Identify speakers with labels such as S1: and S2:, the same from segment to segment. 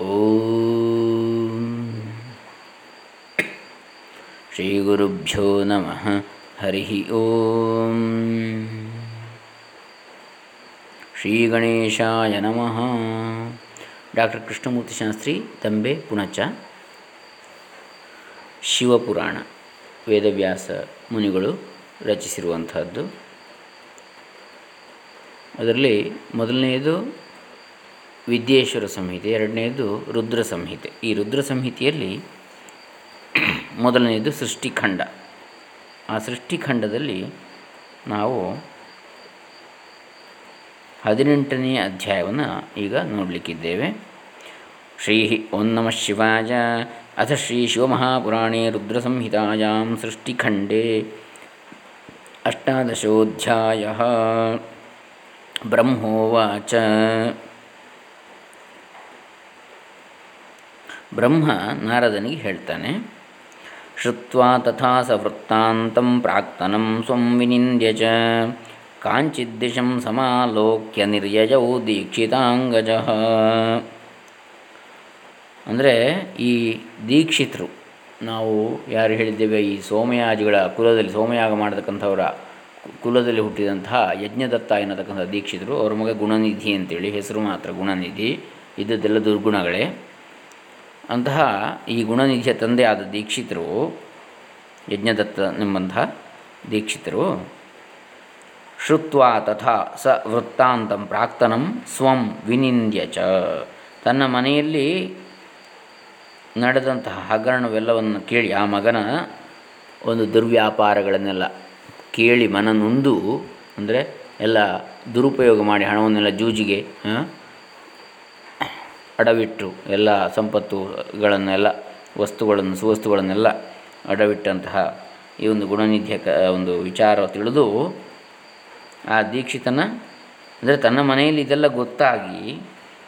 S1: ಓಂ ಶ್ರೀ ಗುರುಭ್ಯೋ ನಮಃ ಹರಿ ಓಂ ಶ್ರೀ ಗಣೇಶಾಯ ನಮಃ ಡಾಕ್ಟರ್ ಕೃಷ್ಣಮೂರ್ತಿ ಶಾಸ್ತ್ರಿ ತಂಬೆ ಪುಣಚ ಶಿವಪುರಾಣ ವೇದವ್ಯಾಸ ಮುನಿಗಳು ರಚಿಸಿರುವಂಥದ್ದು. ಅದರಲ್ಲಿ ಮೊದಲನೆಯದು ವಿದ್ಯೇಶ್ವರ ಸಂಹಿತೆ, ಎರಡನೇದು ರುದ್ರ ಸಂಹಿತೆ. ಈ ರುದ್ರ ಸಂಹಿತೆಯಲ್ಲಿ ಮೊದಲನೆಯದು ಸೃಷ್ಟಿಖಂಡ. ಆ ಸೃಷ್ಟಿಖಂಡದಲ್ಲಿ ನಾವು ಹದಿನೆಂಟನೇ ಅಧ್ಯಾಯವನ್ನು ಈಗ ನೋಡಲಿಕ್ಕಿದ್ದೇವೆ. ಶ್ರೀ ಓಂ ನಮಃ ಶಿವಾಯ, ಅಥ ಶ್ರೀ ಶಿವಮಹಾಪುರಾಣೇ ರುದ್ರಸಂಹಿತಾಯಾಂ ಸೃಷ್ಟಿಖಂಡೇ. ಅಷ್ಟಾದಶೋಧ್ಯಾಯ ಬ್ರಹ್ಮೋವಾಚ. ಬ್ರಹ್ಮ ನಾರದನಿಗೆ ಹೇಳ್ತಾನೆ, ಶ್ರುತ್ವಾ ತಥಾ ಸ ವೃತ್ತಾಂತಂ ಪ್ರಾಕ್ತನಂ ಸ್ವಂ ವಿನಿಂದ್ಯ ಚ ಸಮಾಲೋಕ್ಯ ನಿರ್ಯಯೌ ದೀಕ್ಷಿತಾಂಗಜ. ಅಂದರೆ ಈ ದೀಕ್ಷಿತರು, ನಾವು ಯಾರು ಹೇಳಿದ್ದೇವೆ, ಈ ಸೋಮಯಾಜಿಗಳ ಕುಲದಲ್ಲಿ, ಸೋಮಯಾಗ ಮಾಡತಕ್ಕಂಥವರ ಕುಲದಲ್ಲಿ ಹುಟ್ಟಿದಂತಹ ಯಜ್ಞದತ್ತ ಎನ್ನತಕ್ಕಂಥ ದೀಕ್ಷಿತರು, ಅವ್ರ ಮಗ ಗುಣನಿಧಿ ಅಂತೇಳಿ, ಹೆಸರು ಮಾತ್ರ ಗುಣನಿಧಿ, ಇದ್ದದ್ದೆಲ್ಲ ದುರ್ಗುಣಗಳೇ. ಅಂತಹ ಈ ಗುಣನಿಧಿಯ ತಂದೆಯಾದ ದೀಕ್ಷಿತರು, ಯಜ್ಞದತ್ತ ನಿಂಬಂತಹ ದೀಕ್ಷಿತರು ಶುತ್ವಾ ತಥಾ ಸ ವೃತ್ತಾಂತಂ ಪ್ರಾಕ್ತನಂ ಸ್ವಂ ವಿನಿಂದ್ಯ ಚ. ತನ್ನ ಮನೆಯಲ್ಲಿ ನಡೆದಂತಹ ಹಗರಣವೆಲ್ಲವನ್ನು ಕೇಳಿ ಆ ಮಗನ ಒಂದು ದುರ್ವ್ಯಾಪಾರಗಳನ್ನೆಲ್ಲ ಕೇಳಿ ಮನನೊಂದು, ಅಂದರೆ ಎಲ್ಲ ದುರುಪಯೋಗ ಮಾಡಿ ಹಣವನ್ನೆಲ್ಲ ಜೂಜಿಗೆ ಅಡವಿಟ್ಟು ಎಲ್ಲ ಸಂಪತ್ತುಗಳನ್ನೆಲ್ಲ, ವಸ್ತುಗಳನ್ನು, ಸುವಸ್ತುಗಳನ್ನೆಲ್ಲ ಅಡವಿಟ್ಟಂತಹ ಈ ಒಂದು ಗುಣನಿಧಿಯ ಕ, ಒಂದು ವಿಚಾರ ತಿಳಿದು ಆ ದೀಕ್ಷಿತನ, ಅಂದರೆ ತನ್ನ ಮನೆಯಲ್ಲಿ ಇದೆಲ್ಲ ಗೊತ್ತಾಗಿ,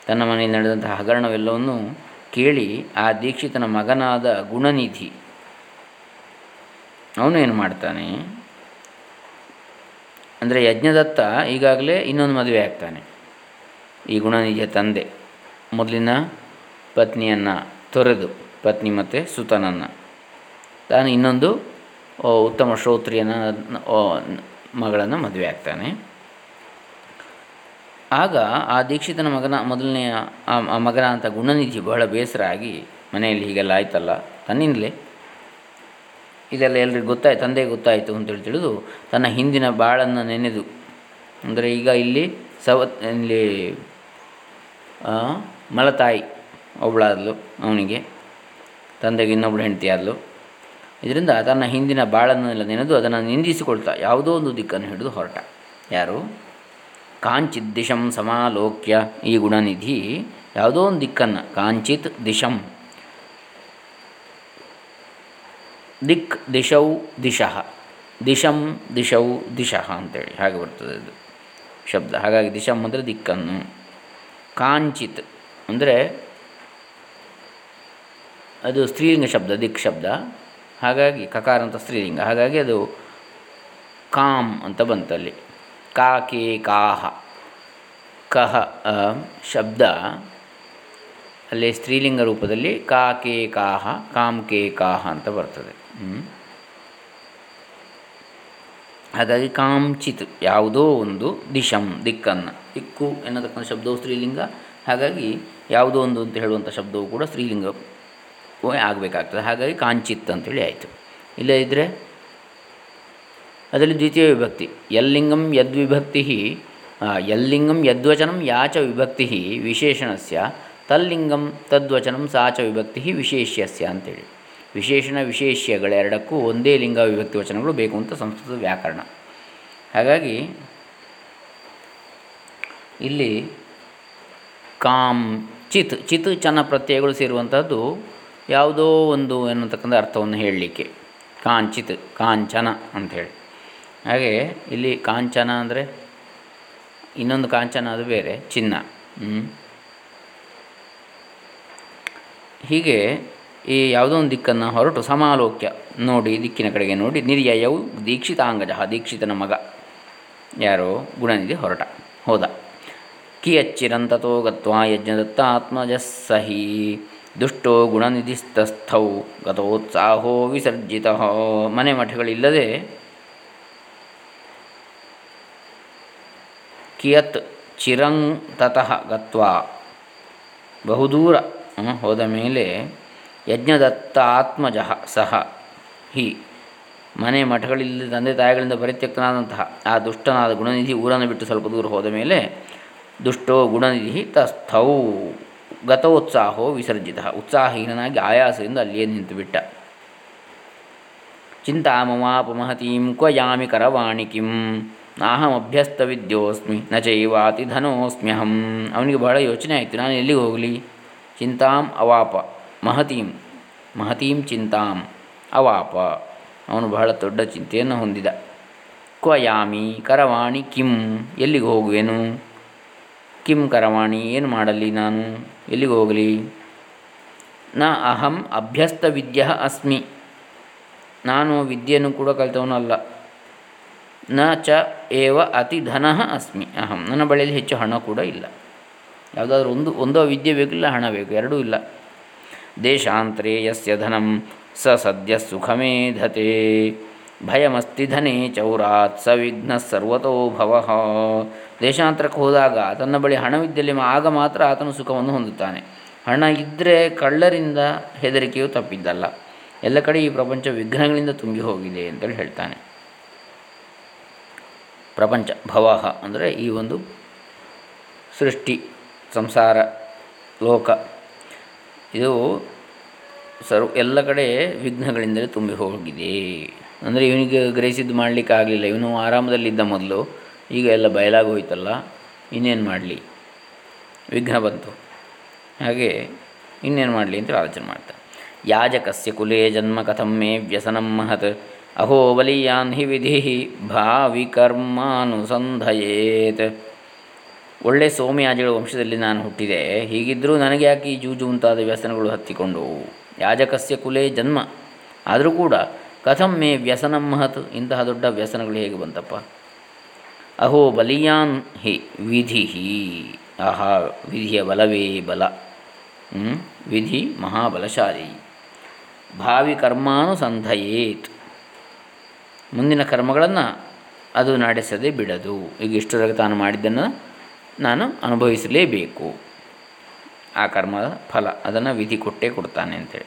S1: ತನ್ನ ಮನೆಯಲ್ಲಿ ನಡೆದಂತಹ ಹಗರಣವೆಲ್ಲವನ್ನು ಕೇಳಿ ಆ ದೀಕ್ಷಿತನ ಮಗನಾದ ಗುಣನಿಧಿ, ಅವನು ಏನು ಮಾಡ್ತಾನೆ? ಅಂದರೆ ಯಜ್ಞದತ್ತ ಈಗಾಗಲೇ ಇನ್ನೊಂದು ಮದುವೆ ಆಗ್ತಾನೆ ಈ ಗುಣನಿಧಿಯ ತಂದೆ. ಮೊದಲಿನ ಪತ್ನಿಯನ್ನು ತೊರೆದು, ಪತ್ನಿ ಮತ್ತು ಸುತನನ್ನು. ತಾನು ಇನ್ನೊಂದು ಉತ್ತಮ ಶ್ರೋತ್ರಿಯನ ಮಗಳನ್ನು ಮದುವೆ ಆಗ್ತಾನೆ. ಆಗ ಆ ದೀಕ್ಷಿತನ ಮಗನ ಮೊದಲನೆಯ ಆ ಮಗನ ಅಂತ ಗುಣನಿಧಿ ಬಹಳ ಬೇಸರ ಆಗಿ ಮನೆಯಲ್ಲಿ ಹೀಗೆಲ್ಲ ಆಯ್ತಲ್ಲ, ತನ್ನಿಂದಲೇ. ಇದೆಲ್ಲ ಎಲ್ರಿಗೂ ಗೊತ್ತಾಯ್ತು ತಂದೆಗೆ ಗೊತ್ತಾಯಿತು ಅಂತೇಳಿ ತಿಳಿದು ತನ್ನ ಹಿಂದಿನ ಬಾಳನ್ನು ನೆನೆದು, ಅಂದರೆ ಈಗ ಇಲ್ಲಿ ಸವ, ಇಲ್ಲಿ ಮಲತಾಯಿ ಒಬ್ಬಳಾದ್ಲು ಅವನಿಗೆ. ತಂದೆಗೆ ಇನ್ನೊಬ್ಳು ಹೆಂಡತಿ ಆದಳು ಇದರಿಂದ ತನ್ನ ಹಿಂದಿನ ಬಾಳನ್ನೆಲ್ಲ ನೆನೆದು ಅದನ್ನು ನಿಂದಿಸಿಕೊಳ್ತಾ ಯಾವುದೋ ಒಂದು ದಿಕ್ಕನ್ನು ಹಿಡಿದು ಹೊರಟ. ಯಾರು? ಕಾಂಚಿತ್ ದಿಶಂ ಸಮಾಲೋಕ್ಯ. ಈ ಗುಣನಿಧಿ ಯಾವುದೋ ಒಂದು ದಿಕ್ಕನ್ನು, ಕಾಂಚಿತ್ ದಿಶಂ. ದಿಕ್ ದಿಶೌ ದಿಶಃ. ದಿಶಂ ದಿಶೌ ದಿಶಃ ಅಂತೇಳಿ. ಹಾಗೆ ಬರ್ತದೆ ಅದು ಶಬ್ದ. ಹಾಗಾಗಿ ದಿಶಂ ಅಂದರೆ ದಿಕ್ಕನ್ನು. ಕಾಂಚಿತ್ ಅಂದರೆ ಅದು ಸ್ತ್ರೀಲಿಂಗ ಶಬ್ದ, ದಿಕ್ ಶಬ್ದ. ಹಾಗಾಗಿ ಕಕಾರ ಅಂತ ಸ್ತ್ರೀಲಿಂಗ. ಹಾಗಾಗಿ ಅದು ಕಾಮ್ ಅಂತ ಬಂತಲ್ಲಿ ಕಾಕೆ ಕಾಹ. ಕಹ ಶಬ್ದ ಅಲ್ಲಿ ಸ್ತ್ರೀಲಿಂಗ ರೂಪದಲ್ಲಿ ಕಾಕೆ ಕಾಹ, ಕಾಮ್, ಕೆ, ಕಾಹ ಅಂತ ಬರ್ತದೆ. ಹಾಗಾಗಿ ಕಾಂಚಿತ್ ಯಾವುದೋ ಒಂದು ದಿಶಂ, ದಿಕ್ಕನ್ನು. ದಿಕ್ಕು ಎನ್ನತಕ್ಕಂಥ ಶಬ್ದವು ಸ್ತ್ರೀಲಿಂಗ. ಹಾಗಾಗಿ ಯಾವುದೋ ಒಂದು ಅಂತ ಹೇಳುವಂಥ ಶಬ್ದವು ಕೂಡ ಸ್ತ್ರೀಲಿಂಗ ಆಗಬೇಕಾಗ್ತದೆ. ಹಾಗಾಗಿ ಕಾಂಚಿತ್ ಅಂತೇಳಿ ಆಯಿತು. ಇಲ್ಲೇ ಇದ್ದರೆ ಅದರಲ್ಲಿ ದ್ವಿತೀಯ ವಿಭಕ್ತಿ. ಯಲ್ಲಿಂಗಂ ಯದ್ವಿಭಕ್ತಿ ಯಲ್ಲಿಂಗಂ ಯದ್ವಚನಂ ಯಾಚ ವಿಭಕ್ತಿ ವಿಶೇಷಣಸ್ಯ, ತಲ್ಲಿಂಗಂ ತದ್ವಚನಂ ಸಾಚ ವಿಭಕ್ತಿ ವಿಶೇಷ್ಯಸ್ಯ ಅಂತೇಳಿ. ವಿಶೇಷಣ ವಿಶೇಷ್ಯಗಳೆರಡಕ್ಕೂ ಒಂದೇ ಲಿಂಗ ವಿಭಕ್ತಿ ವಚನಗಳು ಬೇಕು ಅಂತ ಸಂಸ್ಕೃತ ವ್ಯಾಕರಣ. ಹಾಗಾಗಿ ಇಲ್ಲಿ ಕಾಮ್ ಚಿತ್ ಚಿತ್ ಚನ ಪ್ರತ್ಯಯಗಳು ಸೇರುವಂಥದ್ದು ಯಾವುದೋ ಒಂದು ಎನ್ನುತಕ್ಕಂಥ ಅರ್ಥವನ್ನು ಹೇಳಲಿಕ್ಕೆ. ಕಾಂಚಿತ್, ಕಾಂಚನ ಅಂಥೇಳಿ ಹಾಗೆ ಇಲ್ಲಿ ಕಾಂಚನ ಅಂದರೆ ಇನ್ನೊಂದು ಕಾಂಚನ ಅದು ಬೇರೆ, ಚಿನ್ನ. ಹೀಗೆ ಈ ಯಾವುದೋ ಒಂದು ದಿಕ್ಕನ್ನು ಹೊರಟು ಸಮಾಲೋಕ್ಯ ನೋಡಿ, ದಿಕ್ಕಿನ ಕಡೆಗೆ ನೋಡಿ ನಿರ್ಯಯವು ದೀಕ್ಷಿತಾಂಗಜ, ದೀಕ್ಷಿತನ ಮಗ. ಯಾರೋ ಗುಣನಿಧಿ ಹೊರಟ, ಹೋದ. ಕಿಯಚ್ಚಿರಂತತೋ ಗತ್ವಾ ಯಜ್ಞದತ್ತ ಆತ್ಮಜಸ್ಸಹಿ ದುಷ್ಟೋ ಗುಣನಿಧಿಸ್ತಸ್ಥೌ ಗತೋತ್ಸಾಹೋ ವಿಸರ್ಜಿತ. ಮನೆ ಮಠಗಳಿಲ್ಲದೆ ಕಿಯತ್ ಚಿರಂ ತತಃ ಗತ್ವಾ. ಬಹುದೂರ ಹೋದ ಮೇಲೆ ಯಜ್ಞದತ್ತ ಆತ್ಮಜ ಸಹ ಹಿ. ಮನೆ ಮಠಗಳಿಲ್ಲದೆ ತಂದೆ ತಾಯಿಗಳಿಂದ ಪರಿತ್ಯಕ್ತನಾದಂತಹ ಆ ದುಷ್ಟನಾದ ಗುಣನಿಧಿ ಊರನ್ನು ಬಿಟ್ಟು ಸ್ವಲ್ಪ ದೂರ ಹೋದ ಮೇಲೆ ದುಷ್ಟೋ ಗುಣನಿಧಿ ತಸ್ಥೌ. ಗತೋತ್ಸಾಹೋ ವಿಸರ್ಜಿತ. ಉತ್ಸಾಹಹೀನಾಗಿ ಆಯಾಸದಿಂದ ಅಲ್ಲಿಯೇ ನಿಂತುಬಿಟ್ಟ. ಚಿಂತಾಮಮಾಪಮಹತೀಂ ಮಹತೀಂ ಕ್ವಯಾಮಿ ಕರವಾಣಿ ಕಿಂ ನಾಹಮಭ್ಯಸ್ತ ವಿದ್ಯೋಸ್ಮಿ ನ ಚೈವಾತಿ ಧನೋಸ್ಮ್ಯಹಂ. ಅವನಿಗೆ ಬಹಳ ಯೋಚನೆ ಆಯಿತು. ನಾನು ಎಲ್ಲಿಗೆ ಹೋಗಲಿ? ಚಿಂತಾಂ ಅವಾಪ. ಮಹತೀಂ. ಮಹತೀಂ ಚಿಂತಾಂ ಅವಾಪ. ಅವನು ಬಹಳ ದೊಡ್ಡ ಚಿಂತೆಯನ್ನು ಹೊಂದಿದ. ಕ್ವಯಾಮಿ ಕರವಾಣಿ ಕಿಂ ಎಲ್ಲಿಗೆ ಹೋಗುವೆನು? ಕಿಂ ಕರವಾಣಿ, ಏನು ಮಾಡಲಿ ನಾನು? ಎಲ್ಲಿಗೆ ಹೋಗಲಿ? ನ ಅಹಂ ಅಭ್ಯಸ್ತ ವಿದ್ಯ ಅಸ್ಮಿ. ನಾನು ವಿದ್ಯೆಯನ್ನು ಕೂಡ ಕಲಿತವನಲ್ಲ ನ ಚ ಏವ ಅತಿ ಧನ ಅಸ್ಮಿ. ಅಹಂ. ನನ್ನ ಬಳಿಯಲ್ಲಿ ಹೆಚ್ಚು ಹಣ ಕೂಡ ಇಲ್ಲ. ಯಾವುದಾದ್ರೂ ಒಂದು, ಒಂದೋ ವಿದ್ಯೆ ಬೇಕಿಲ್ಲ, ಹಣ ಬೇಕು. ಎರಡೂ ಇಲ್ಲ. ದೇಶಾಂತರೇ ಯಸ್ಯ ಧನಂ ಸ ಸದ್ಯ ಸುಖಮೇಧತೆ. ಭಯಮಸ್ತಿ ಧನೆ ಚೌರಾತ್ ಸ ವಿಘ್ನ ಸರ್ವತೋ ಭವ. ದೇಶಾಂತರಕ್ಕೆ ಹೋದಾಗ ತನ್ನ ಬಳಿ ಹಣವಿದ್ದಲ್ಲಿ ಆಗ ಮಾತ್ರ ಆತನು ಸುಖವನ್ನು ಹೊಂದುತ್ತಾನೆ. ಹಣ ಇದ್ದರೆ ಕಳ್ಳರಿಂದ ಹೆದರಿಕೆಯು ತಪ್ಪಿದ್ದಲ್ಲ. ಎಲ್ಲ ಕಡೆ ಈ ಪ್ರಪಂಚ ವಿಘ್ನಗಳಿಂದ ತುಂಬಿ ಹೋಗಿದೆ ಅಂತೇಳಿ ಹೇಳ್ತಾನೆ. ಪ್ರಪಂಚ, ಭವಾಹ ಅಂದರೆ ಈ ಒಂದು ಸೃಷ್ಟಿ, ಸಂಸಾರ, ಲೋಕ. ಇದು ಸರ್ವ ಎಲ್ಲ ಕಡೆ ವಿಘ್ನಗಳಿಂದಲೇ ತುಂಬಿ ಹೋಗಿದೆ ಅಂದರೆ ಇವನಿಗೆ ಗ್ರಹಿಸಿದ್ದು ಮಾಡಲಿಕ್ಕೆ ಆಗಲಿಲ್ಲ ಇವನು ಆರಾಮದಲ್ಲಿದ್ದ ಮೊದಲು ಈಗ ಎಲ್ಲ ಬಯಲಾಗೋಯ್ತಲ್ಲ ಇನ್ನೇನು ಮಾಡಲಿ? ವಿಘ್ನ ಬಂತು. ಹಾಗೆ ಇನ್ನೇನು ಮಾಡಲಿ ಅಂತ ಆಲೋಚನೆ ಮಾಡ್ತಾರೆ ಯಾಜಕಸ್ಯ ಕುಲೇ ಜನ್ಮ ಕಥಂ ಮೇ ವ್ಯಸನಂ ಮಹತ್. ಅಹೋ ಬಲಿಯಾನ್ ಹಿ ವಿಧಿ ಭಾವಿ ಕರ್ಮಾನುಸಂಧಯೇತ್. ಒಳ್ಳೆ ಸೋಮಯಾಜಿಗಳ ವಂಶದಲ್ಲಿ ನಾನು ಹುಟ್ಟಿದೆ. ಹೀಗಿದ್ದರೂ ನನಗೆ ಯಾಕೆ ಈ ಜೂಜು ಮುಂತಾದ ವ್ಯಸನಗಳು ಹತ್ತಿಕೊಂಡು? ಯಾಜಕಸ್ಯ ಕುಲೇ ಜನ್ಮ. ಆದರೂ ಕೂಡ ಕಥಂ ಮೇ ವ್ಯಸನಂ ಮಹತ್. ಇಂತಹ ದೊಡ್ಡ ವ್ಯಸನಗಳು ಹೇಗೆ ಬಂತಪ್ಪ? ಅಹೋ ಬಲಿಯಾನ್ ಹಿ ವಿಧಿ ಆಹಾ ವಿಧಿಯ ಬಲವೇ ಬಲ ವಿಧಿ ಮಹಾಬಲಶಾಲಿ ಭಾವಿ ಕರ್ಮಾನುಸಂಧಯೇತ್ ಮುಂದಿನ ಕರ್ಮಗಳನ್ನು ಅದು ನಡೆಸದೆ ಬಿಡದು. ಈಗ ಇಷ್ಟರವರೆಗೆ ತಾನು ಮಾಡಿದ್ದನ್ನು ನಾನು ಅನುಭವಿಸಲೇಬೇಕು. ಆ ಕರ್ಮದ ಫಲ, ಅದನ್ನು ವಿಧಿ ಕೊಟ್ಟೇ ಕೊಡ್ತಾನೆ ಅಂತೇಳಿ.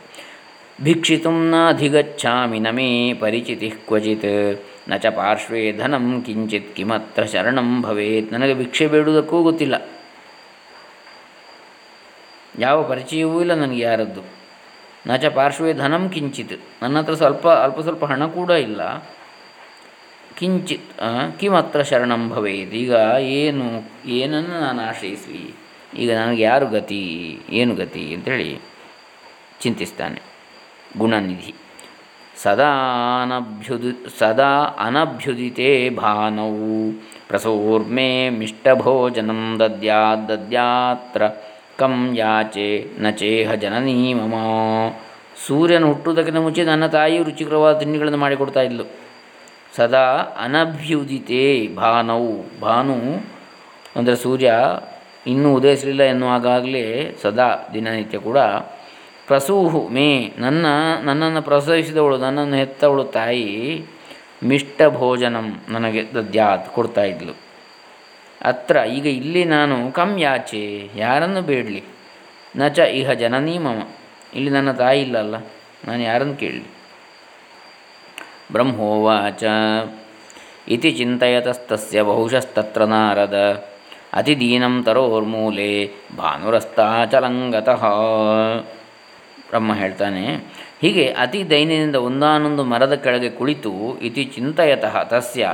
S1: ಭಿಕ್ಷಿತು ನಾಧಿಗಚ್ಚಾಮಿ ನಮೇ ಪರಿಚಿತಿ ಕ್ವಚಿತ್. ನ ಚ ಪಾರ್ಶ್ವೇ ಧನಂ ಕಿಂಚಿತ್ ಕಿಮತ್ರ ಶರಣಂ ಭವೇತ್. ನನಗೆ ಭಿಕ್ಷೆ ಬೇಡುವುದಕ್ಕೂ ಗೊತ್ತಿಲ್ಲ. ಯಾವ ಪರಿಚಯವೂ ಇಲ್ಲ ನನಗೆ ಯಾರದ್ದು. ನಚ ಪಾರ್ಶ್ವೇ ಧನಂ ಕಿಂಚಿತ್. ನನ್ನ ಹತ್ರ ಸ್ವಲ್ಪ, ಅಲ್ಪ ಸ್ವಲ್ಪ ಹಣ ಕೂಡ ಇಲ್ಲ. ಕಿಂಚಿತ್ ಕಿಮತ್ರ ಶರಣಂ ಭವೇತ್. ಈಗ ಏನು, ಏನನ್ನು ನಾನು ಆಶ್ರಯಿಸಿ ಈಗ ನನಗೆ ಯಾರು ಗತಿ, ಏನು ಗತಿ ಅಂತೇಳಿ ಚಿಂತಿಸ್ತಾನೆ ಗುಣನಿಧಿ. ಸದಾ ಅನಭ್ಯುದಿ, ಸದಾ ಅನಭ್ಯುದಿತೆ ಭಾನೌ. ಪ್ರಸೂರ್ಮೇ ಮಿಷ್ಟಭೋಜನಂ ದದ್ಯಾತ್ ದದ್ಯಾತ್ರ ಕಂ ಯಾಚೆ ನಚೇಹ ಜನನೀ ಮಮ. ಸೂರ್ಯನ ಹುಟ್ಟುವುದಕ್ಕಿಂತ ಮುಂಚೆ ನನ್ನ ತಾಯಿ ರುಚಿಕರವಾದ ತಿಂಡಿಗಳನ್ನು ಮಾಡಿಕೊಡ್ತಾ ಇದ್ಲು. ಸದಾ ಅನಭ್ಯುದಿತೆ ಭಾನೌ. ಭಾನು ಅಂದರೆ ಸೂರ್ಯ ಇನ್ನೂ ಉದಯಿಸಲಿಲ್ಲ ಎನ್ನುವಾಗಲೇ ಸದಾ ದಿನನಿತ್ಯ ಕೂಡ ಪ್ರಸೂಹು, ಮೇ, ನನ್ನ, ನನ್ನನ್ನು ಪ್ರಸವಿಸಿದವಳು, ನನ್ನನ್ನು ಹೆತ್ತವಳು ತಾಯಿ ಮಿಷ್ಟ ಭೋಜನಂ ನನಗೆ ದದ್ಯಾತ್ ಕೊಡ್ತಾ ಇದ್ಲು. ಅತ್ರ, ಈಗ ಇಲ್ಲಿ ನಾನು ಕಂ ಯಾಚೆ, ಯಾರನ್ನು ಬೇಡಲಿ? ನಚ ಇಹ ಜನನೀ ಮಮ. ಇಲ್ಲಿ ನನ್ನ ತಾಯಿ ಇಲ್ಲಲ್ಲ ನಾನು ಯಾರನ್ನು ಕೇಳಲಿ? ಬ್ರಹ್ಮೋವಾಚ. ಇತಿ ಚಿಂತಯತಸ್ತಸ್ಯ ಬಹುಶಸ್ತತ್ರ ನಾರದ. ಅತಿದೀನಂ ತರೋರ್ಮೂಲೆ ಭಾನುರಸ್ತಾಚಲಂಗತಃ. ಬ್ರಹ್ಮ ಹೇಳ್ತಾನೆ, ಹೀಗೆ ಅತಿ ದೈನ್ಯದಿಂದ ಒಂದಾನೊಂದು ಮರದ ಕೆಳಗೆ ಕುಳಿತು ಇತಿ ಚಿಂತಯತಃ ತಸ್ಯ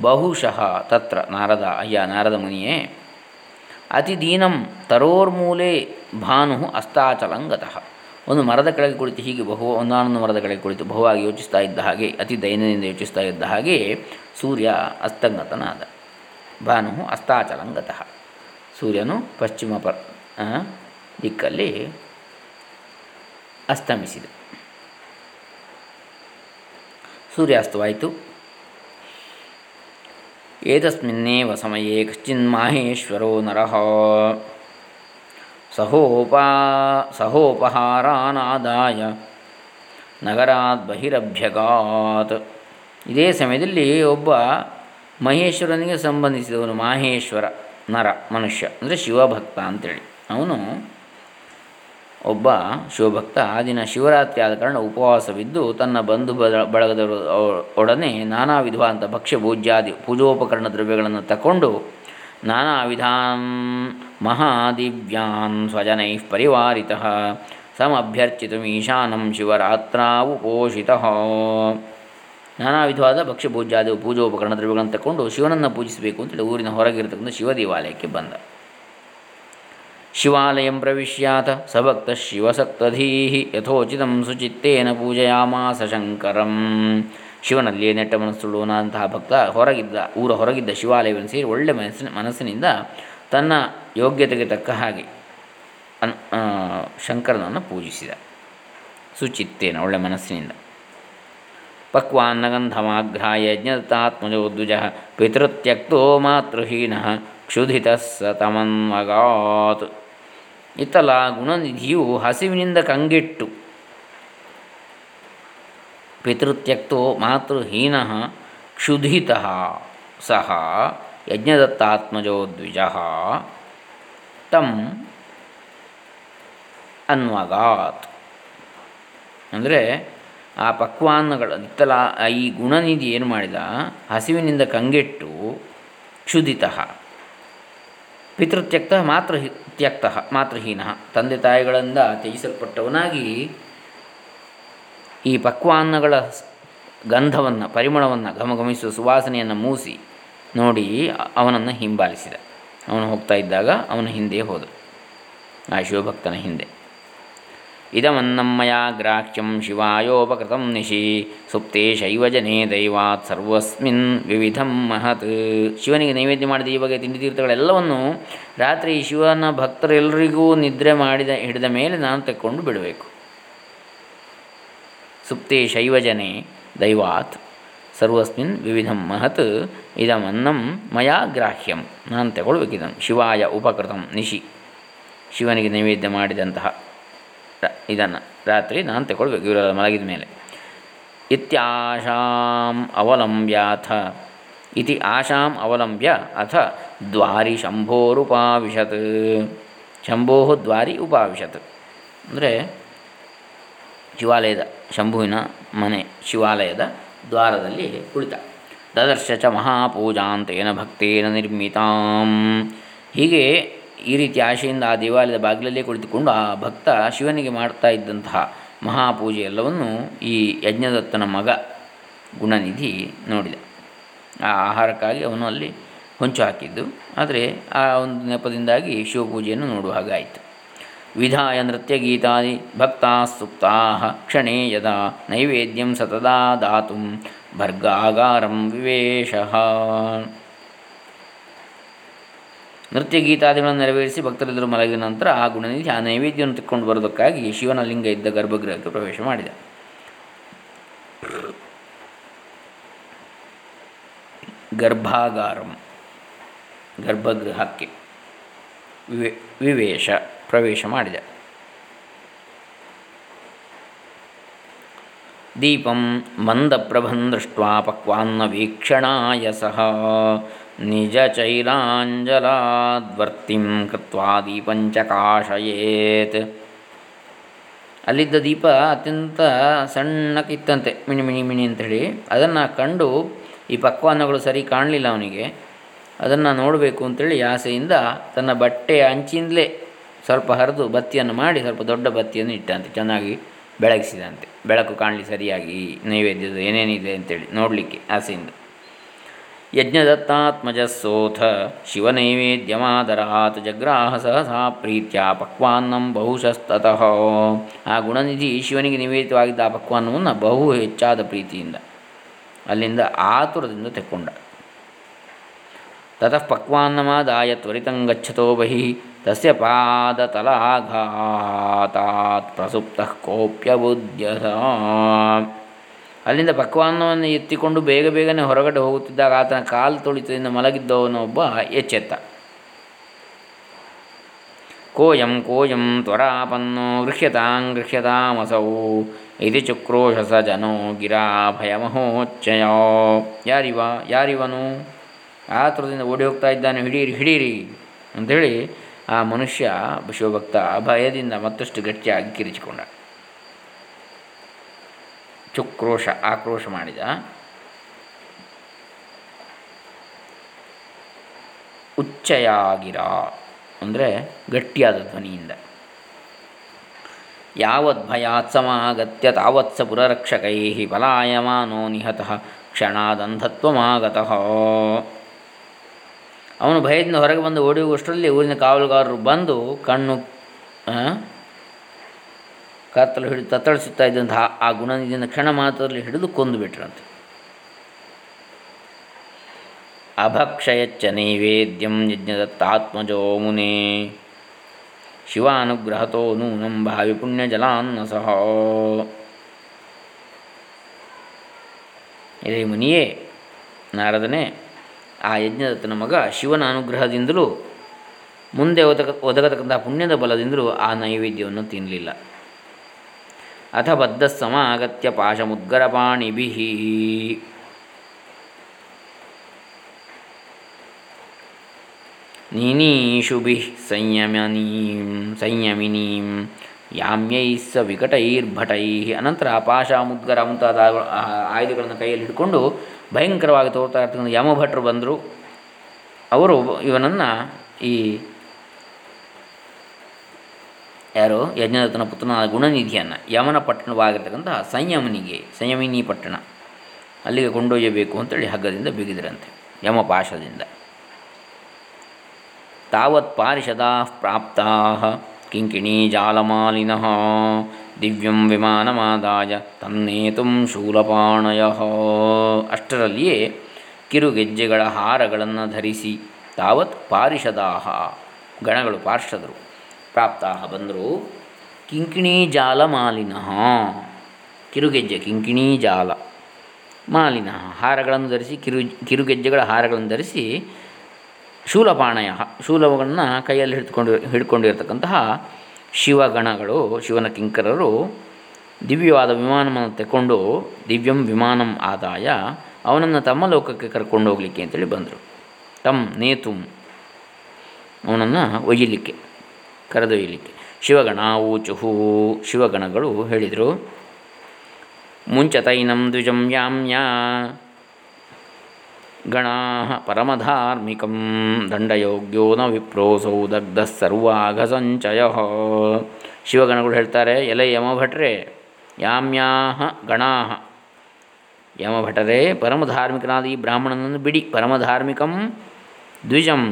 S1: ಬಹುಶಃ ತತ್ರ. ನಾರದ, ಅಯ್ಯ, ನಾರದ ಮುನಿಯೇ, ಅತಿ ದೀನಂ ತರೋರ್ಮೂಲೆ ಭಾನು ಅಸ್ತಾಚಲಂಗತಃ. ಒಂದು ಮರದ ಕೆಳಗೆ ಕುಳಿತು ಹೀಗೆ ಬಹು, ಒಂದಾನೊಂದು ಮರದ ಕೆಳಗೆ ಕುಳಿತು ಬಹುವಾಗಿ ಯೋಚಿಸ್ತಾ ಇದ್ದ ಹಾಗೆ, ಅತಿ ದೈನ್ಯದಿಂದ ಯೋಚಿಸ್ತಾ ಇದ್ದ ಹಾಗೆ ಸೂರ್ಯ ಅಸ್ತಂಗತನಾದ. ಭಾನು ಅಸ್ತಾಚಲಂಗತಃ. ಸೂರ್ಯನು ಪಶ್ಚಿಮ ಪ ದಿಕ್ಕಲ್ಲಿ ಅಸ್ತಮಿಸಿದ. ಸೂರ್ಯಾಸ್ತವಾಯಿತು. ಏತಸ್ಮಿನ್ನೇವ ಸಮಯೇ ಕಶ್ಚಿನ್ ಮಾಹೇಶ್ವರೋ ನರಃ. ಸಹೋಪಾ, ಸಹೋಪಹಾರಾನಾದಾಯ. ನಗರಾತ್ ಬಹಿರಭ್ಯಗಾತ್. ಇದೇ ಸಮಯದಲ್ಲಿ ಒಬ್ಬ ಮಹೇಶ್ವರನಿಗೆ ಸಂಬಂಧಿಸಿದವನು ಮಾಹೇಶ್ವರ, ನರ, ಮನುಷ್ಯ, ಅಂದರೆ ಶಿವಭಕ್ತ ಅಂತೇಳಿ. ಅವನು ಒಬ್ಬ ಶಿವಭಕ್ತ ಆ ದಿನ ಶಿವರಾತ್ರಿ ಆದ ಕಾರಣ ಉಪವಾಸವಿದ್ದು ತನ್ನ ಬಂಧು ಬಳಗದವರು ಒಡನೆ ನಾನಾ ವಿಧವಾದಂಥ ಭಕ್ಷ್ಯ ಭೋಜ್ಯಾದಿ ಪೂಜೋಪಕರಣ ದ್ರವ್ಯಗಳನ್ನು ತಕೊಂಡು ನಾನಾ ವಿಧಾನ್ ಮಹಾದಿವ್ಯಾನ್ ಸ್ವಜನೈ ಪರಿವಾರಿತ ಸಮಭ್ಯರ್ಚಿತು ಈಶಾನಂ ಶಿವರಾತ್ರಾವುಪೋಷಿತ ನಾನಾ ವಿಧವಾದ ಭಕ್ಷ್ಯ ಭೋಜ್ಯಾದಿ ಪೂಜೋಪಕರಣ ದ್ರವ್ಯಗಳನ್ನು ತಕೊಂಡು ಶಿವನನ್ನು ಪೂಜಿಸಬೇಕು ಅಂತೇಳಿ ಊರಿನ ಹೊರಗಿರತಕ್ಕಂಥ ಶಿವ ದೇವಾಲಯಕ್ಕೆ ಬಂದ. ಶಿವಾಲಯಂ ಪ್ರವಿಶ್ಯಾತ ಸಭಕ್ತ ಶಿವಸಕ್ತಧೀಹಿ ಯಥೋಚಿತಂ ಸುಚಿತ್ತೇನ ಪೂಜಯಾಮಾಸ ಶಂಕರಂ. ಶಿವನಲ್ಲಿಯೇ ನೆಟ್ಟ ಮನಸ್ಸುಳ್ಳುವನಂತಹ ಭಕ್ತ ಹೊರಗಿದ್ದ, ಊರ ಹೊರಗಿದ್ದ ಶಿವಾಲಯವನ್ನು ಸೇರಿ ಒಳ್ಳೆ ಮನಸ್ಸಿನ, ಮನಸ್ಸಿನಿಂದ ತನ್ನ ಯೋಗ್ಯತೆಗೆ ತಕ್ಕ ಹಾಗೆ ಅನ್ ಶಂಕರನನ್ನು ಪೂಜಿಸಿದ. ಸುಚಿತ್ತೇನ ಒಳ್ಳೆ ಮನಸ್ಸಿನಿಂದ. ಪಕ್ವಾನ್ನಗಂಧಮಾಘ್ರಾಯ ಯಜ್ಞದತ್ತಾತ್ಮಜೋ ದ್ವಿಜ ಪಿತೃತ್ಯಕ್ತೋ ಮಾತೃಹೀನ ಕ್ಷುಧಿತ ಸ ತಮನ್ವಗಾತ್. ಇತ್ತಲ ಗುಣನಿಧಿಯು ಹಸಿವಿನಿಂದ ಕಂಗೆಟ್ಟು. ಪಿತೃತ್ಯಕ್ತೋ ಮಾತೃಹೀನ ಕ್ಷುಧಿತ ಸಹ ಯಜ್ಞದತ್ತಾತ್ಮಜೋ ದ್ವಿಜ ತಂ ಅನ್ವಗಾತ್ ಅಂದರೆ ಆ ಪಕ್ವಾನ್ನಗಳ, ಇತ್ತಲ ಈ ಗುಣನಿಧಿ ಏನು ಮಾಡಿದ? ಹಸಿವಿನಿಂದ ಕಂಗೆಟ್ಟು ಕ್ಷುದಿತ ಪಿತೃತ್ಯಕ್ತ ಮಾತೃ ತ್ಯಕ್ತ, ಮಾತೃಹೀನ. ತಂದೆ ತಾಯಿಗಳಿಂದ ತ್ಯಜಿಸಲ್ಪಟ್ಟವನಾಗಿ ಈ ಪಕ್ವಾನ್ನಗಳ ಗಂಧವನ್ನು, ಪರಿಮಳವನ್ನು ಘಮಘಮಿಸುವ ಸುವಾಸನೆಯನ್ನು ಮೂಸಿ ನೋಡಿ ಅವನನ್ನು ಹಿಂಬಾಲಿಸಿದ. ಅವನು ಹೋಗ್ತಾ ಇದ್ದಾಗ ಅವನ ಹಿಂದೆ ಹೋದ. ಆ ಶಿವಭಕ್ತನ ಹಿಂದೆ. ಇದಮನ್ನಮ್ಮಯ ಗ್ರಾಹ್ಯಂ ಶಿವಾಯೋಪಕೃತಂ ನಿಶಿ ಸುಪ್ತೆ ಶೈವಜನೇ ದೈವಾತ್ ಸರ್ವಸ್ಮಿನ್ ವಿವಿಧಂ ಮಹತ್ ಶಿವನಿಗೆ ನೈವೇದ್ಯ ಮಾಡಿದ ಈ ಬಗೆಯ ತಿಂಡಿ ತೀರ್ಥಗಳೆಲ್ಲವನ್ನು ರಾತ್ರಿ ಶಿವನ ಭಕ್ತರೆಲ್ಲರಿಗೂ ನಿದ್ರೆ ಮಾಡಿದ, ಹಿಡಿದ ಮೇಲೆ ನಾನು ತೆಕ್ಕೊಂಡು ಬಿಡಬೇಕು. ಸುಪ್ತೆ ಶೈವಜನೆ ದೈವಾತ್ ಸರ್ವಸ್ಮಿನ್ ವಿವಿಧಂ ಮಹತ್ ಇದಮನ್ನಂ ಮಯಾ ಗ್ರಾಹ್ಯಂ ನಾನು ತಗೊಳ್ಬೇಕಿದನು ಶಿವಾಯ ಉಪಕೃತಂ ನಿಶಿ. ಶಿವನಿಗೆ ನೈವೇದ್ಯ ಮಾಡಿದಂತಹ ಇದನ್ನು ರಾತ್ರಿ ನಾನು ತಗೊಳ್ಬೇಕು ಇವರೆಲ್ಲ ಮಲಗಿದ ಮೇಲೆ. ಇತ್ಯಾಶಾಂ ಅವಲಂಬ್ಯಾಥ. ಇತಿ ಆಶಾಂ ಅವಲಂಬ್ಯ ಅಥ ದ್ವಾರಿ ಶಂಭೋರುಪಾವಿಶತ್. ಶಂಭೋ ದ್ವಾರಿ ಉಪಾವಿಶತ್. ಅಂದರೆ ಶಿವಾಲಯದ ಶಂಭುವಿನ ಮನೆ, ಶಿವಾಲಯದ ದ್ವಾರದಲ್ಲಿ ಕುಳಿತ. ದದರ್ಶ ಚ ಮಹಾಪೂಜಾಂತೇನ ಭಕ್ತೇನ ನಿರ್ಮಿತಾಂ. ಹೀಗೆ ಈ ರೀತಿ ಆಶೆಯಿಂದ ಆ ದೇವಾಲಯದ ಬಾಗಿಲಲ್ಲೇ ಕುಳಿತುಕೊಂಡು ಆ ಭಕ್ತ ಶಿವನಿಗೆ ಮಾಡ್ತಾ ಇದ್ದಂತಹ ಮಹಾಪೂಜೆ ಎಲ್ಲವನ್ನು ಈ ಯಜ್ಞದತ್ತನ ಮಗ ಗುಣನಿಧಿ ನೋಡಿದ. ಆ ಆಹಾರಕ್ಕಾಗಿ ಅವನು ಅಲ್ಲಿ ಹೊಂಚು ಹಾಕಿದ್ದು. ಆದರೆ ಆ ಒಂದು ನೆಪದಿಂದಾಗಿ ಶಿವಪೂಜೆಯನ್ನು ನೋಡುವ ಹಾಗಾಯಿತು ವಿಧಾಯ ನೃತ್ಯ ಗೀತಾದಿ ಭಕ್ತಾ ಸುಪ್ತಾ ಕ್ಷಣೇ ಯದಾ ನೈವೇದ್ಯಂ ಸತದಾ ದಾತು ಭರ್ಗಾಗಾರಂ ವಿವೇಶ. ನೃತ್ಯ ಗೀತಾದಿಗಳನ್ನು ನೆರವೇರಿಸಿ ಭಕ್ತರೆಲ್ಲರೂ ಮಲಗಿದ ನಂತರ ಆ ಗುಣನಿಧಿ ಆ ನೈವೇದ್ಯವನ್ನು ತೆಕ್ಕೊಂಡು ಬರೋದಕ್ಕಾಗಿ ಶಿವನ ಲಿಂಗ ಇದ್ದ ಗರ್ಭಗೃಹಕ್ಕೆ ಪ್ರವೇಶ ಮಾಡಿದ. ಗರ್ಭಾಗಾರಂ, ಗರ್ಭಗೃಹಕ್ಕೆ ವಿವೇ, ವಿವೇಶ ಪ್ರವೇಶ ಮಾಡಿದ. ದೀಪಂ ಮಂದಪ್ರಭಂ ದೃಷ್ಟ ಪಕ್ವಾನ್ನ ವೀಕ್ಷಣಾಯ ಸಹ. ನಿಜ ಚೈಲಾಂಜಲಾದ್ವರ್ತಿಂ ಕೃತ್ವಾ ದೀಪಂಚಕಾಶಯೇತ್ ಅಲ್ಲಿದ್ದ ದೀಪ ಅತ್ಯಂತ ಸಣ್ಣಕ್ಕಿತ್ತಂತೆ, ಮಿಣಿ ಮಿಣಿ ಮಿಣಿ ಅಂಥೇಳಿ ಅದನ್ನು ಕಂಡು ಈ ಪಕ್ವಾನ್ನಗಳು ಸರಿ ಕಾಣಲಿಲ್ಲ ಅವನಿಗೆ. ಅದನ್ನು ನೋಡಬೇಕು ಅಂತೇಳಿ ಆಸೆಯಿಂದ ತನ್ನ ಬಟ್ಟೆಯ ಅಂಚಿಂದಲೇ ಸ್ವಲ್ಪ ಹರಿದು ಬತ್ತಿಯನ್ನು ಮಾಡಿ ಸ್ವಲ್ಪ ದೊಡ್ಡ ಬತ್ತಿಯನ್ನು ಇಟ್ಟಂತೆ, ಚೆನ್ನಾಗಿ ಬೆಳಗಿಸಿದಂತೆ. ಬೆಳಕು ಕಾಣಲಿ ಸರಿಯಾಗಿ, ನೈವೇದ್ಯದ ಏನೇನಿದೆ ಅಂತೇಳಿ ನೋಡಲಿಕ್ಕೆ ಆಸೆಯಿಂದ. ಯಜ್ಞದತ್ತಾತ್ಮಜಸ್ಸೋಥ ಶಿವನೈವೇದ್ಯಮಾದರಾತ್ ಜಗ್ರಾಹ ಸಹಸಾ ಪ್ರೀತ್ಯ ಪಕ್ವಾನ್ನಂ ಬಹುಶಸ್ತತಃ. ಆ ಗುಣನಿಧಿ ಶಿವನಿಗೆ ನಿವೇದಿತವಾಗಿದ್ದ ಆ ಪಕ್ವಾನ್ನವನ್ನು ಬಹು ಹೆಚ್ಚಾದ ಪ್ರೀತಿಯಿಂದ, ಅಲ್ಲಿಂದ ಆತುರದಿಂದ ತೆಕ್ಕೊಂಡ. ತತಃ ಪಕ್ವಾನ್ನಮಾದಾಯ ತ್ವರಿತಂಗಚ್ಚತೋ ಬಹಿ ತಸ್ಯ ಪಾದತಲಾಘಾತಾತ್ ಕೋಪ್ಯ ಕೋಪ್ಯಬುದ್ಧ್ಯಸ ಅಲ್ಲಿಂದ ಪಕ್ವಾನ್ನವನ್ನು ಎತ್ತಿಕೊಂಡು ಬೇಗ ಬೇಗನೆ ಹೊರಗಡೆ ಹೋಗುತ್ತಿದ್ದಾಗ ಆತನ ಕಾಲು ತುಳಿತದಿಂದ ಮಲಗಿದ್ದವನೊಬ್ಬ ಎಚ್ಚೆತ್ತ. ಕೋಯಂ ಕೋಯಂ ತ್ವರಾಪನ್ನೋ ಗೃಹ್ಯತಾಂ ಗೃಹ್ಯತಾಮಸೌ ಇದು ಚುಕ್ರೋಶಸ ಜನೋ ಗಿರಾ ಭಯಮಹೋಚ್ಚಯ. ಯಾರಿವ? ಯಾರಿವನು? ಆತುರದಿಂದ ಓಡಿ ಹೋಗ್ತಾ ಇದ್ದಾನೆ. ಹಿಡೀರಿ ಹಿಡೀರಿ ಅಂಥೇಳಿ ಆ ಮನುಷ್ಯ ಶಿವಭಕ್ತ ಭಯದಿಂದ ಮತ್ತಷ್ಟು ಗಟ್ಟಿಯಾಗಿ ಕಿರಿಚಿಕೊಂಡ. ಚುಕ್ರೋಶ, ಆಕ್ರೋಶ ಮಾಡಿದ. ಉಚ್ಚಯಾಗಿರ, ಅಂದರೆ ಗಟ್ಟಿಯಾದ ಧ್ವನಿಯಿಂದ. ಯಾವತ್ ಭಯಾತ್ ಸಮಾಗತ್ಯ ತಾವತ್ಸ ಪುರರಕ್ಷಕೈ ಪಲಾಯಮಾನೋ ನಿಹತಃ ಕ್ಷಣಾದಂಧತ್ವಮಾಗತಃ. ಅವನು ಭಯದಿಂದ ಹೊರಗೆ ಬಂದು ಓಡಿಯುವಷ್ಟರಲ್ಲಿ ಊರಿನ ಕಾವಲುಗಾರರು ಬಂದು ಕಣ್ಣು ಕತ್ತಲು ಹಿಡಿದು ತತ್ತಳಿಸುತ್ತಾ ಇದ್ದಂತಹ ಆ ಗುಣನಿಧಿಯನ್ನು ಕ್ಷಣ ಮಾತ್ರದಲ್ಲಿ ಹಿಡಿದು ಕೊಂದು ಬಿಟ್ರಂತೆ. ಅಭಕ್ಷಯಚ್ಚ ನೈವೇದ್ಯಂ ಯಜ್ಞದತ್ತಾತ್ಮಜೋ ಮುನೇ. ಶಿವಾನುಗ್ರಹತೋ ನೂನಂ ಭಾವಿ ಪುಣ್ಯಜಲಾನ್ನ ಸಹ. ಇದೇ ಮುನಿಯೇ, ನಾರದನೇ, ಆ ಯಜ್ಞದತ್ತನ ಮಗ ಶಿವನ ಅನುಗ್ರಹದಿಂದಲೂ ಮುಂದೆ ಒದಗ ಒದಗತಕ್ಕಂಥ ಪುಣ್ಯದ ಬಲದಿಂದಲೂ ಆ ನೈವೇದ್ಯವನ್ನು ತಿನ್ನಲಿಲ್ಲ ಅಥ ಬದ್ಧ ಸಮಾಗತ್ಯ ಪಾಶಮುದ್ಗರಪಾಣಿಭಿ ನೀನೀಷುಭಿ ಸಂಯಮನೀಂ ಸಂಯಮಿನೀಂ ಯಾಮ್ಯೈ ಸ ವಿಕಟೈರ್ಭಟೈ ಅನಂತರ ಪಾಶ ಮುದ್ಗರ ಮುಂತಾದ ಆಯುಧಗಳನ್ನು ಕೈಯಲ್ಲಿ ಹಿಡ್ಕೊಂಡು ಭಯಂಕರವಾಗಿ ತೋರ್ತಾ ಇರ್ತಕ್ಕಂಥ ಯಮಭಟ್ರು ಬಂದರು. ಅವರು ಇವನನ್ನು ಈ ಯಾರು? ಯಜ್ಞದತ್ತನ ಪುತ್ರನಾದ ಗುಣನಿಧಿಯನ್ನು. ಯಮನ ಪಟ್ಟಣವಾಗಿರ್ತಕ್ಕಂಥ ಸಂಯಮನಿಗೆ, ಸಂಯಮಿನಿ ಪಟ್ಟಣ. ಅಲ್ಲಿಗೆ ಕೊಂಡೊಯ್ಯಬೇಕು ಅಂತೇಳಿ ಹಗ್ಗದಿಂದ ಬಿಗಿದರಂತೆ, ಯಮಪಾಶದಿಂದ. ತಾವತ್ ಪಾರಿಷದಾ ಪ್ರಾಪ್ತಾ. ಕಿಂಕಿಣಿ ಜಾಲಮಾಲಿನ. ದಿವ್ಯಂ ವಿಮಾನಮಾದಾಯ. ತನ್ನೇತು ಶೂಲಪಾಣಯ. ಅಷ್ಟರಲ್ಲಿಯೇ ಕಿರುಗೆಜ್ಜೆಗಳ ಹಾರಗಳನ್ನು ಧರಿಸಿ ತಾವತ್ ಪಾರಿಷದಾಹ. ಗಣಗಳು ಪಾರ್ಷದರು. ಪ್ರಾಪ್ತಾ ಬಂದರು. ಕಿಂಕಿಣಿ ಜಾಲ ಮಾಲಿನ. ಕಿರುಗೆಜ್ಜೆ, ಕಿಂಕಿಣಿ ಜಾಲ ಮಾಲಿನ. ಹಾರಗಳನ್ನು ಧರಿಸಿ, ಕಿರು, ಕಿರುಗೆಜ್ಜೆಗಳ ಹಾರಗಳನ್ನು ಧರಿಸಿ ಶೂಲಪಾಣಯ, ಶೂಲವನ್ನು ಕೈಯಲ್ಲಿ ಹಿಡಿದುಕೊಂಡು, ಹಿಡ್ಕೊಂಡಿರ್ತಕ್ಕಂತಹ ಶಿವಗಣಗಳು, ಶಿವನ ಕಿಂಕರರು ದಿವ್ಯವಾದ ವಿಮಾನವನ್ನು ತೆಕೊಂಡು, ದಿವ್ಯಂ ವಿಮಾನಂ ಆದಾಯ ಅವನನ್ನು ತಮ್ಮ ಲೋಕಕ್ಕೆ ಕರ್ಕೊಂಡು ಹೋಗಲಿಕ್ಕೆ ಅಂತೇಳಿ ಬಂದರು. ತಮ್ ನೇತುಂ ಅವನನ್ನು ಒಯ್ಯಲಿಕ್ಕೆ. ಕರೆದೊಯ್ಯಲಿಕ್ಕೆ. ಶಿವಗಣ ಊಚುಹು ಶಿವಗಣಗಳು ಹೇಳಿದರು. ಮುಂಚತೈನಂ ದ್ವಿಜಂ ಯಾಮ್ಯ ಗಣಾ ಪರಮಧಾರ್ಮಿಕಂ ದಂಡಯೋಗ್ಯೋ ನ ವಿಪ್ರೋಸೌ ದಗ್ಧ ಸರ್ವಾಘ ಸಂಚಯ ಶಿವಗಣಗಳು ಹೇಳ್ತಾರೆ, ಎಲೆ ಯಮಭಟ್ರೆ ಯಾಮ್ಯಾಹ ಗಣಾ ಯಮಭಟರೇ, ಪರಮಧಾರ್ಮಿಕನಾದ ಈ ಬ್ರಾಹ್ಮಣನನ್ನು ಬಿಡಿ. ಪರಮಧಾರ್ಮಿಕಂ ದ್ವಿಜಂ.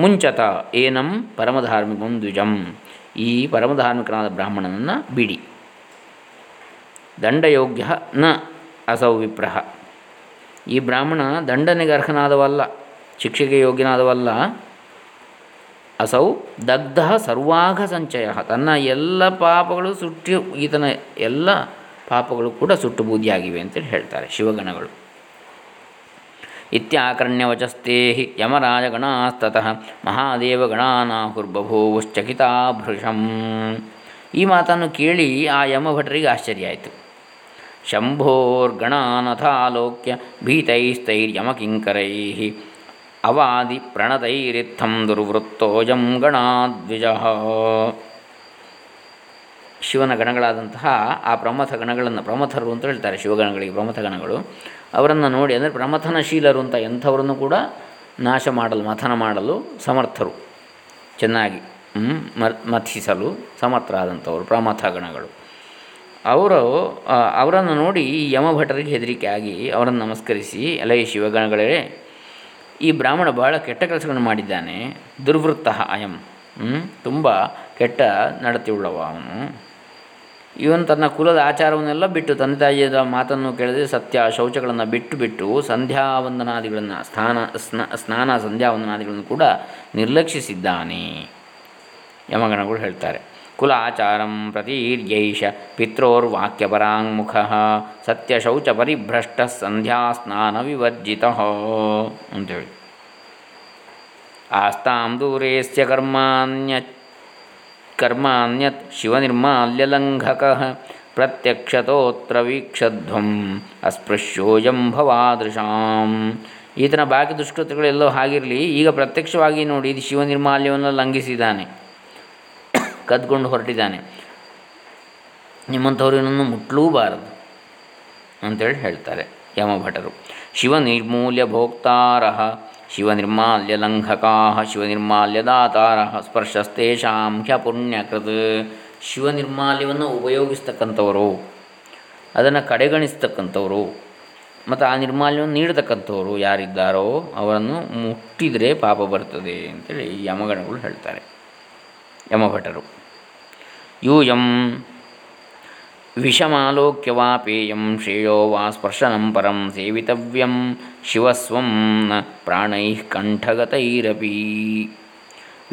S1: ಮುಂಚತ ಏನಂ ಪರಮಧಾರ್ಮಿಕಂ ದ್ವಿಜಂ. ಈ ಪರಮಧಾರ್ಮಿಕನಾದ ಬ್ರಾಹ್ಮಣನನ್ನು ಬಿಡಿ. ದಂಡಯೋಗ್ಯ ನ ಅಸೌ ವಿಪ್ರಹ. ಈ ಬ್ರಾಹ್ಮಣ ದಂಡನೆಗೆ ಅರ್ಹನಾದವಲ್ಲ, ಶಿಕ್ಷೆಗೆ ಯೋಗ್ಯನಾದವಲ್ಲ, ಅಸೌ ದಗ್ಧ ಸರ್ವಾಘ ಸಂಚಯ. ತನ್ನ ಎಲ್ಲ ಪಾಪಗಳು ಸುಟ್ಟು ಈತನ ಎಲ್ಲ ಪಾಪಗಳು ಕೂಡ ಸುಟ್ಟು ಬೂದಿಯಾಗಿವೆ ಅಂತೇಳಿ ಹೇಳ್ತಾರೆ ಶಿವಗಣಗಳು. ಇತ್ಯಾಕರ್ಣ್ಯವಚಸ್ತೆ ಯಮರಾಜಗಣಾಸ್ತತಃ ಮಹಾದೇವಗಣಾನಾಹುರ್ಬಭೂವುಶ್ಚಕಿತಾಭೃಶಂ ಈ ಮಾತನ್ನು ಕೇಳಿ ಆ ಯಮಭಟರಿಗೆ ಆಶ್ಚರ್ಯ ಆಯಿತು. ಶಂಭೋರ್ಗಣಾನಥಾಲೋಕ್ಯ ಭೀತೈಸ್ತೈರ್ಯಮಕಿಂಕರೈ ಅವಾದಿ ಪ್ರಣತೈರಿತ್ಥಂ ದುರ್ವೃತ್ತೋಜಂ ಗಣಾದ್ವಿಜ। ಶಿವನ ಗಣಗಳಾದಂತಹ ಆ ಪ್ರಮಥ ಗಣಗಳನ್ನು ಪ್ರಮಥರು ಅಂತ ಹೇಳ್ತಾರೆ ಶಿವಗಣಗಳಿಗೆ ಪ್ರಮಥ ಗಣಗಳು. ಅವರನ್ನು ನೋಡಿ ಅಂದರೆ ಪ್ರಮಥನಶೀಲರು ಅಂತ ಎಂಥವರನ್ನು ಕೂಡ ನಾಶ ಮಾಡಲು, ಮಥನ ಮಾಡಲು ಸಮರ್ಥರು. ಚೆನ್ನಾಗಿ ಮಥಿಸಲು ಸಮರ್ಥರಾದಂಥವರು ಪ್ರಮಥ ಗಣಗಳು. ಅವರು ಅವರನ್ನು ನೋಡಿ ಯಮಭಟರಿಗೆ ಹೆದರಿಕೆ ಆಗಿ ಅವರನ್ನು ನಮಸ್ಕರಿಸಿ ಅಲ್ಲ ಈ ಶಿವಗಣಗಳೇ, ಈ ಬ್ರಾಹ್ಮಣ ಬಹಳ ಕೆಟ್ಟ ಕೆಲಸಗಳನ್ನು ಮಾಡಿದ್ದಾನೆ, ದುರ್ವೃತ್ತ ಅಯಂ ತುಂಬ ಕೆಟ್ಟ ನಡತೆಯುಳ್ಳವ ಅವನು. ಇವನು ತನ್ನ ಕುಲದ ಆಚಾರವನ್ನೆಲ್ಲ ಬಿಟ್ಟು ತಂದೆ ತಾಯಿಯದ ಮಾತನ್ನು ಕೇಳದೆ ಸತ್ಯ ಶೌಚಗಳನ್ನು ಬಿಟ್ಟು ಬಿಟ್ಟು ಸಂಧ್ಯಾವಂದನಾದಿಗಳನ್ನು ಸ್ನಾನ ಸ್ನ, ಸ್ನಾನ ಸಂಧ್ಯಾವಂದನಾದಿಗಳನ್ನು ಕೂಡ ನಿರ್ಲಕ್ಷಿಸಿದ್ದಾನೆ ಯಮಗಣಗಳು ಹೇಳ್ತಾರೆ. ಕುಲ ಆಚಾರಂ ಪ್ರತೀರ್ಯೈಷ ಸತ್ಯ ಶೌಚ ಪರಿಭ್ರಷ್ಟ ಸಂಧ್ಯಾ ಸ್ನಾನ ವಿವರ್ಜಿತ ಅಂತೇಳಿ. ಆಸ್ತಾಂ ದೂರೇಸ್ಯ ಕರ್ಮಾನ್ಯ ಕರ್ಮಾನ್ಯತ್ ಶಿವನಿರ್ಮಾಲ್ಯಲಂಘಕ ಪ್ರತ್ಯಕ್ಷತೋತ್ರ ವೀಕ್ಷಧ್ವಂ ಅಸ್ಪೃಶ್ಯೋಯಂ ಭವಾದೃಶಾಂ ಈತನ ಬಾಕಿ ದುಷ್ಕೃತ್ಯಗಳೆಲ್ಲೋ ಹಾಗಿರಲಿ, ಈಗ ಪ್ರತ್ಯಕ್ಷವಾಗಿ ನೋಡಿ ಇದು ಶಿವನಿರ್ಮಾಲ್ಯವನ್ನು ಲಂಘಿಸಿದ್ದಾನೆ, ಕದ್ಕೊಂಡು ಹೊರಟಿದ್ದಾನೆ. ನಿಮ್ಮಂಥವ್ರು ಇನ್ನೊಂದು ಮುಟ್ಲೂಬಾರದು ಅಂತೇಳಿ ಹೇಳ್ತಾರೆ ಯಮಭಟರು. ಶಿವನಿರ್ಮೂಲ್ಯ ಭೋಕ್ತಾರ ಶಿವನಿರ್ಮಾಲ್ಯ ಲಂಘಕಾ ಶಿವನಿರ್ಮಾಲ್ಯದಾತಾರ ಸ್ಪರ್ಶಸ್ತೇಷಾಂ ಹ್ಯ ಪುಣ್ಯಕೃತ್ ಶಿವನಿರ್ಮಾಲ್ಯವನ್ನು ಉಪಯೋಗಿಸ್ತಕ್ಕಂಥವರು, ಅದನ್ನು ಕಡೆಗಣಿಸ್ತಕ್ಕಂಥವರು, ಮತ್ತು ಆ ನಿರ್ಮಾಲ್ಯವನ್ನು ನೀಡತಕ್ಕಂಥವರು ಯಾರಿದ್ದಾರೋ ಅವರನ್ನು ಮುಟ್ಟಿದರೆ ಪಾಪ ಬರ್ತದೆ ಅಂತೇಳಿ ಯಮಗಣಗಳು ಹೇಳ್ತಾರೆ. ಯಮಭಟರು. ಯೂಯಂ ವಿಷಮಾಲೋಕ್ಯ ವಾ ಪೇಯಂ ಶ್ರೇಯೋ ವಾ ಸ್ಪರ್ಶನಂ ಪರಂ ಸೇವಿತವ್ಯಂ ಶಿವಸ್ವಂ ನ ಪ್ರಾಣೈ ಕಂಠಗತೈರಪಿ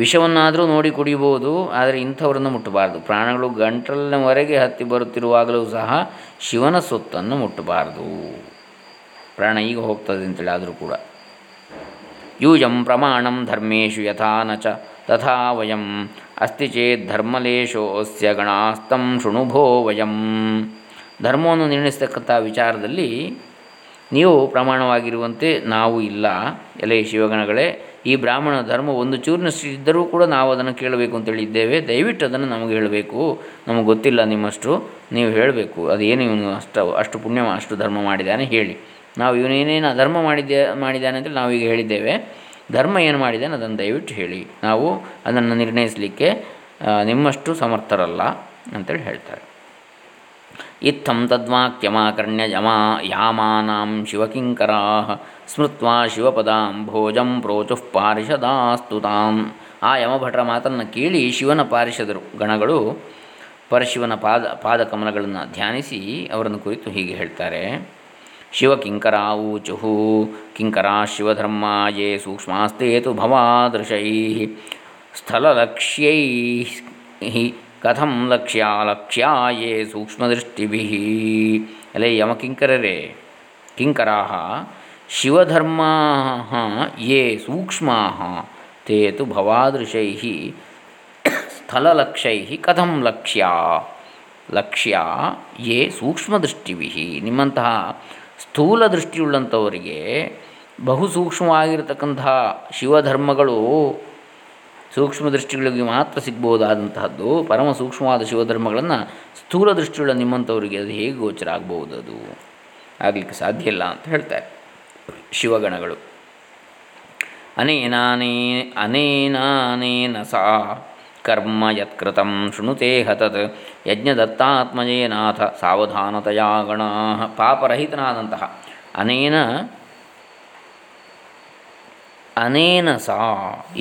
S1: ವಿಷವನ್ನಾದರೂ ನೋಡಿ ಕುಡಿಬೋದು, ಆದರೆ ಇಂಥವರನ್ನು ಮುಟ್ಟಬಾರ್ದು. ಪ್ರಾಣಗಳು ಗಂಟಲಿನವರೆಗೆ ಹತ್ತಿ ಬರುತ್ತಿರುವಾಗಲೂ ಸಹ ಶಿವನ ಸೊತ್ತನ್ನು ಮುಟ್ಟಬಾರ್ದು. ಪ್ರಾಣ ಈಗ ಹೋಗ್ತದೆ ಅಂತೇಳಿ ಆದರೂ ಕೂಡ. ಯೂಜಂ ಪ್ರಮಾಣಂ ಧರ್ಮೇಶು ಯಥಾ ನ ಚ ತಥಾ ವಯಂ ಅಸ್ತಿ ಚೇತ್ ಧರ್ಮಲೇಶೋಸ್ಯ ಗಣಾಸ್ತಂ ಶೃಣುಭೋ ವಯಂ. ಧರ್ಮವನ್ನು ನಿರ್ಣಯಿಸತಕ್ಕಂಥ ವಿಚಾರದಲ್ಲಿ ನೀವು ಪ್ರಮಾಣವಾಗಿರುವಂತೆ ನಾವು ಇಲ್ಲ. ಎಲೆ ಶಿವಗಣಗಳೇ, ಈ ಬ್ರಾಹ್ಮಣ ಧರ್ಮ ಒಂದು ಚೂರಿನ ಇದ್ದರೂ ಕೂಡ ನಾವು ಅದನ್ನು ಕೇಳಬೇಕು ಅಂತ ಹೇಳಿದ್ದೇವೆ. ದಯವಿಟ್ಟು ಅದನ್ನು ನಮಗೆ ಹೇಳಬೇಕು. ನಮಗೆ ಗೊತ್ತಿಲ್ಲ ನಿಮ್ಮಷ್ಟು. ನೀವು ಹೇಳಬೇಕು. ಅದೇನು ಇವನು ಅಷ್ಟು ಅಷ್ಟು ಪುಣ್ಯ ಅಷ್ಟು ಧರ್ಮ ಮಾಡಿದ್ದಾನೆ ಹೇಳಿ. ನಾವು ಇವನೇನೇನು ಧರ್ಮ ಮಾಡಿದ್ದೆ ಮಾಡಿದ್ದಾನೆ ಅಂತೇಳಿ ನಾವೀಗ ಹೇಳಿದ್ದೇವೆ. ಧರ್ಮ ಏನು ಮಾಡಿದ್ದಾನೆ ಅದನ್ನು ದಯವಿಟ್ಟು ಹೇಳಿ. ನಾವು ಅದನ್ನು ನಿರ್ಣಯಿಸಲಿಕ್ಕೆ ನಿಮ್ಮಷ್ಟು ಸಮರ್ಥರಲ್ಲ ಅಂತೇಳಿ ಹೇಳ್ತಾರೆ. ಇತ್ತಂ ತದ್ವಾಕ್ಯಮಾಕರ್ಣ್ಯ ಯಮಾ, ಯಾಮಾನಾಂ ಶಿವಕಿಂಕರಾ ಸ್ಮೃತ್ವಾ ಶಿವಪದಾಂ ಭೋಜಂ ಪ್ರೋಚುಃ ಪಾರಿಷದಾಸ್ತುತಾಂ. ಆ ಯಮಭಟರ ಮಾತನ್ನು ಕೇಳಿ ಶಿವನ ಪಾರಿಷದರು, ಗಣಗಳು ಪರಶಿವನ ಪಾದ, ಪಾದಕಮಲಗಳನ್ನು ಧ್ಯಾನಿಸಿ ಅವರನ್ನು ಕುರಿತು ಹೀಗೆ ಹೇಳ್ತಾರೆ. ಶಿವಕಿಂಕರಾ ಊಚು ಕಿಂಕರಾ ಶಿವಧರ್ಮ ಯೇ ಸೂಕ್ಷ್ಮಾಸ್ತೆ ತು ಭವಾದೃಶೈ. ಸ್ಥಳಲಕ್ಷ್ಯೈ ಕಥಂ ಲಕ್ಷ್ಯ ಲಕ್ಷ್ಯ ಯೇ ಸೂಕ್ಷ್ಮದೃಷ್ಟಿಭಿ. ಅಲೆ ಯಮಕಿಂಕರರೇ ಕಿಂಕರಾ ಶಿವಧರ್ಮಾ ಯೇ ಸೂಕ್ಷ್ಮಾ ತೇ ತು ಭವಾದೃಶೈ ಸ್ಥಳಲಕ್ಷ್ಯೈ ಕಥಂ ಲಕ್ಷ್ಯ. ಲಕ್ಷ್ಯ ಯೇ ಸೂಕ್ಷ್ಮದೃಷ್ಟಿಭಿ. ನಿಮ್ಮಂತಹ ಸ್ಥೂಲ ದೃಷ್ಟಿಯುಳ್ಳಂಥವರಿಗೆ ಬಹು ಸೂಕ್ಷ್ಮವಾಗಿರತಕ್ಕಂತಹ ಶಿವಧರ್ಮಗಳು ಸೂಕ್ಷ್ಮ ದೃಷ್ಟಿಗಳಿಗೆ ಮಾತ್ರ ಸಿಗ್ಬೋದಾದಂತಹದ್ದು ಪರಮ ಸೂಕ್ಷ್ಮವಾದ ಶಿವಧರ್ಮಗಳನ್ನು ಸ್ಥೂಲ ದೃಷ್ಟಿಯುಳ್ಳ ನಿಮ್ಮಂಥವರಿಗೆ ಅದು ಹೇಗೆ ಗೋಚರ ಆಗ್ಬೋದು ಅದು? ಆಗಲಿಕ್ಕೆ ಸಾಧ್ಯ ಇಲ್ಲ ಅಂತ ಹೇಳ್ತಾರೆ ಶಿವಗಣಗಳು. ಅನೇನಾನೇ, ಅನೇನಾನೇನ ಸಾ ಕರ್ಮ ಯತ್ಕೃತಂ ಶೃಣುತೆ ಹತತ್ ಯಜ್ಞದತ್ತಾತ್ಮಜೇನಾಥ ಸಾವಧಾನತೆಯ ಗಣ ಪಾಪರಹಿತನಾದಂತಹ ಅನೇನ ಅನೇನ ಸಾ,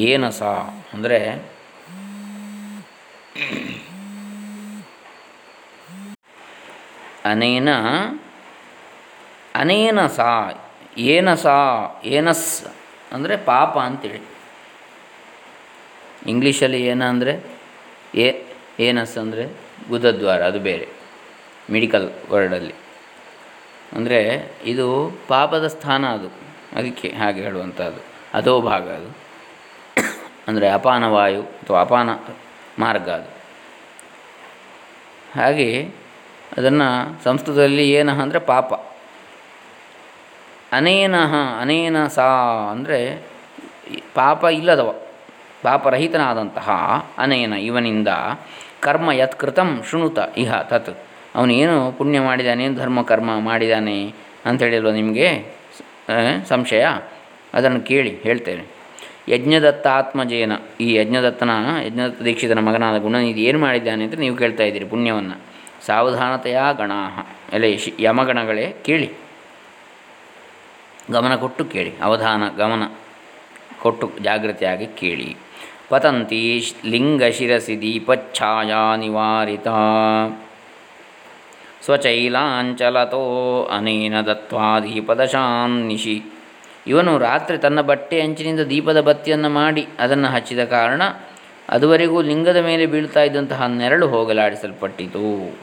S1: ಏನ ಸಾ ಅಂದರೆ ಅನೇನ ಅನೇನ ಸಾ, ಏನ ಸಾ, ಏನಸ್ ಅಂದರೆ ಪಾಪ ಅಂತೇಳಿ. ಇಂಗ್ಲೀಷಲ್ಲಿ ಏನ ಅಂದರೆ ಏನಸ್ ಅಂದರೆ ಗುದದ್ವಾರ, ಅದು ಬೇರೆ ಮೆಡಿಕಲ್ ವರ್ಡಲ್ಲಿ ಅಂದರೆ ಇದು ಪಾಪದ ಸ್ಥಾನ ಅದು. ಅದಕ್ಕೆ ಹಾಗೆ ಹೇಳುವಂಥದ್ದು. ಅದೋ ಭಾಗ ಅದು. ಅಂದರೆ ಅಪಾನ ವಾಯು ಅಥವಾ ಅಪಾನ ಮಾರ್ಗ ಅದು. ಹಾಗೆ ಅದನ್ನು ಸಂಸ್ಕೃತದಲ್ಲಿ ಏನ ಅಂದರೆ ಪಾಪ. ಅನೇನಹ ಅನೇನ ಸಾ ಅಂದರೆ ಪಾಪ ಇಲ್ಲದವ. ಪಾಪರಹಿತನಾದಂತಹ ಅನೇನ ಇವನಿಂದ ಕರ್ಮ ಯತ್ ಕೃತಂ ಶೃಣುತ, ಇಹ ತತ್. ಅವನೇನು ಪುಣ್ಯ ಮಾಡಿದ್ದಾನೆ ಧರ್ಮ ಕರ್ಮ ಮಾಡಿದ್ದಾನೆ ಅಂಥೇಳಿಲ್ವ ನಿಮಗೆ? ಸಂಶಯ? ಅದನ್ನು ಕೇಳಿ, ಹೇಳ್ತೇನೆ. ಯಜ್ಞದತ್ತಾತ್ಮಜೇನ. ಈ ಯಜ್ಞದತ್ತನ, ಯಜ್ಞದತ್ತ ದೀಕ್ಷಿತನ ಮಗನಾದ ಗುಣನಿಧಿ ಏನು ಮಾಡಿದ್ದಾನೆ ಅಂತ ನೀವು ಕೇಳ್ತಾ ಇದ್ದೀರಿ ಪುಣ್ಯವನ್ನು. ಸಾವಧಾನತೆಯ ಗಣಾಹ? ಎಲ್ಲ ಶಿ, ಯಮಗಣಗಳೇ ಕೇಳಿ. ಗಮನ ಕೊಟ್ಟು ಕೇಳಿ. ಅವಧಾನ, ಗಮನ ಕೊಟ್ಟು ಜಾಗೃತಿಯಾಗಿ ಕೇಳಿ. ಪತಂತಿ ಲಿಂಗಶಿರಸಿ ದೀಪಚ್ಛಾಯಾ ನಿವಾರಿತ. ಸ್ವಚೈಲಾಂಚಲತೋ ಅನೇನ ದತ್ವಾ ದೀಪದಶಾನ್ನಿಶಿ ಇವನು ರಾತ್ರಿ ತನ್ನ ಬಟ್ಟೆ ಅಂಚಿನಿಂದ ದೀಪದ ಬತ್ತಿಯನ್ನು ಮಾಡಿ ಅದನ್ನು ಹಚ್ಚಿದ ಕಾರಣ ಅದುವರೆಗೂ ಲಿಂಗದ ಮೇಲೆ ಬೀಳ್ತಾ ಇದ್ದಂತಹ ನೆರಳು ಹೋಗಲಾಡಿಸಲ್ಪಟ್ಟಿತು.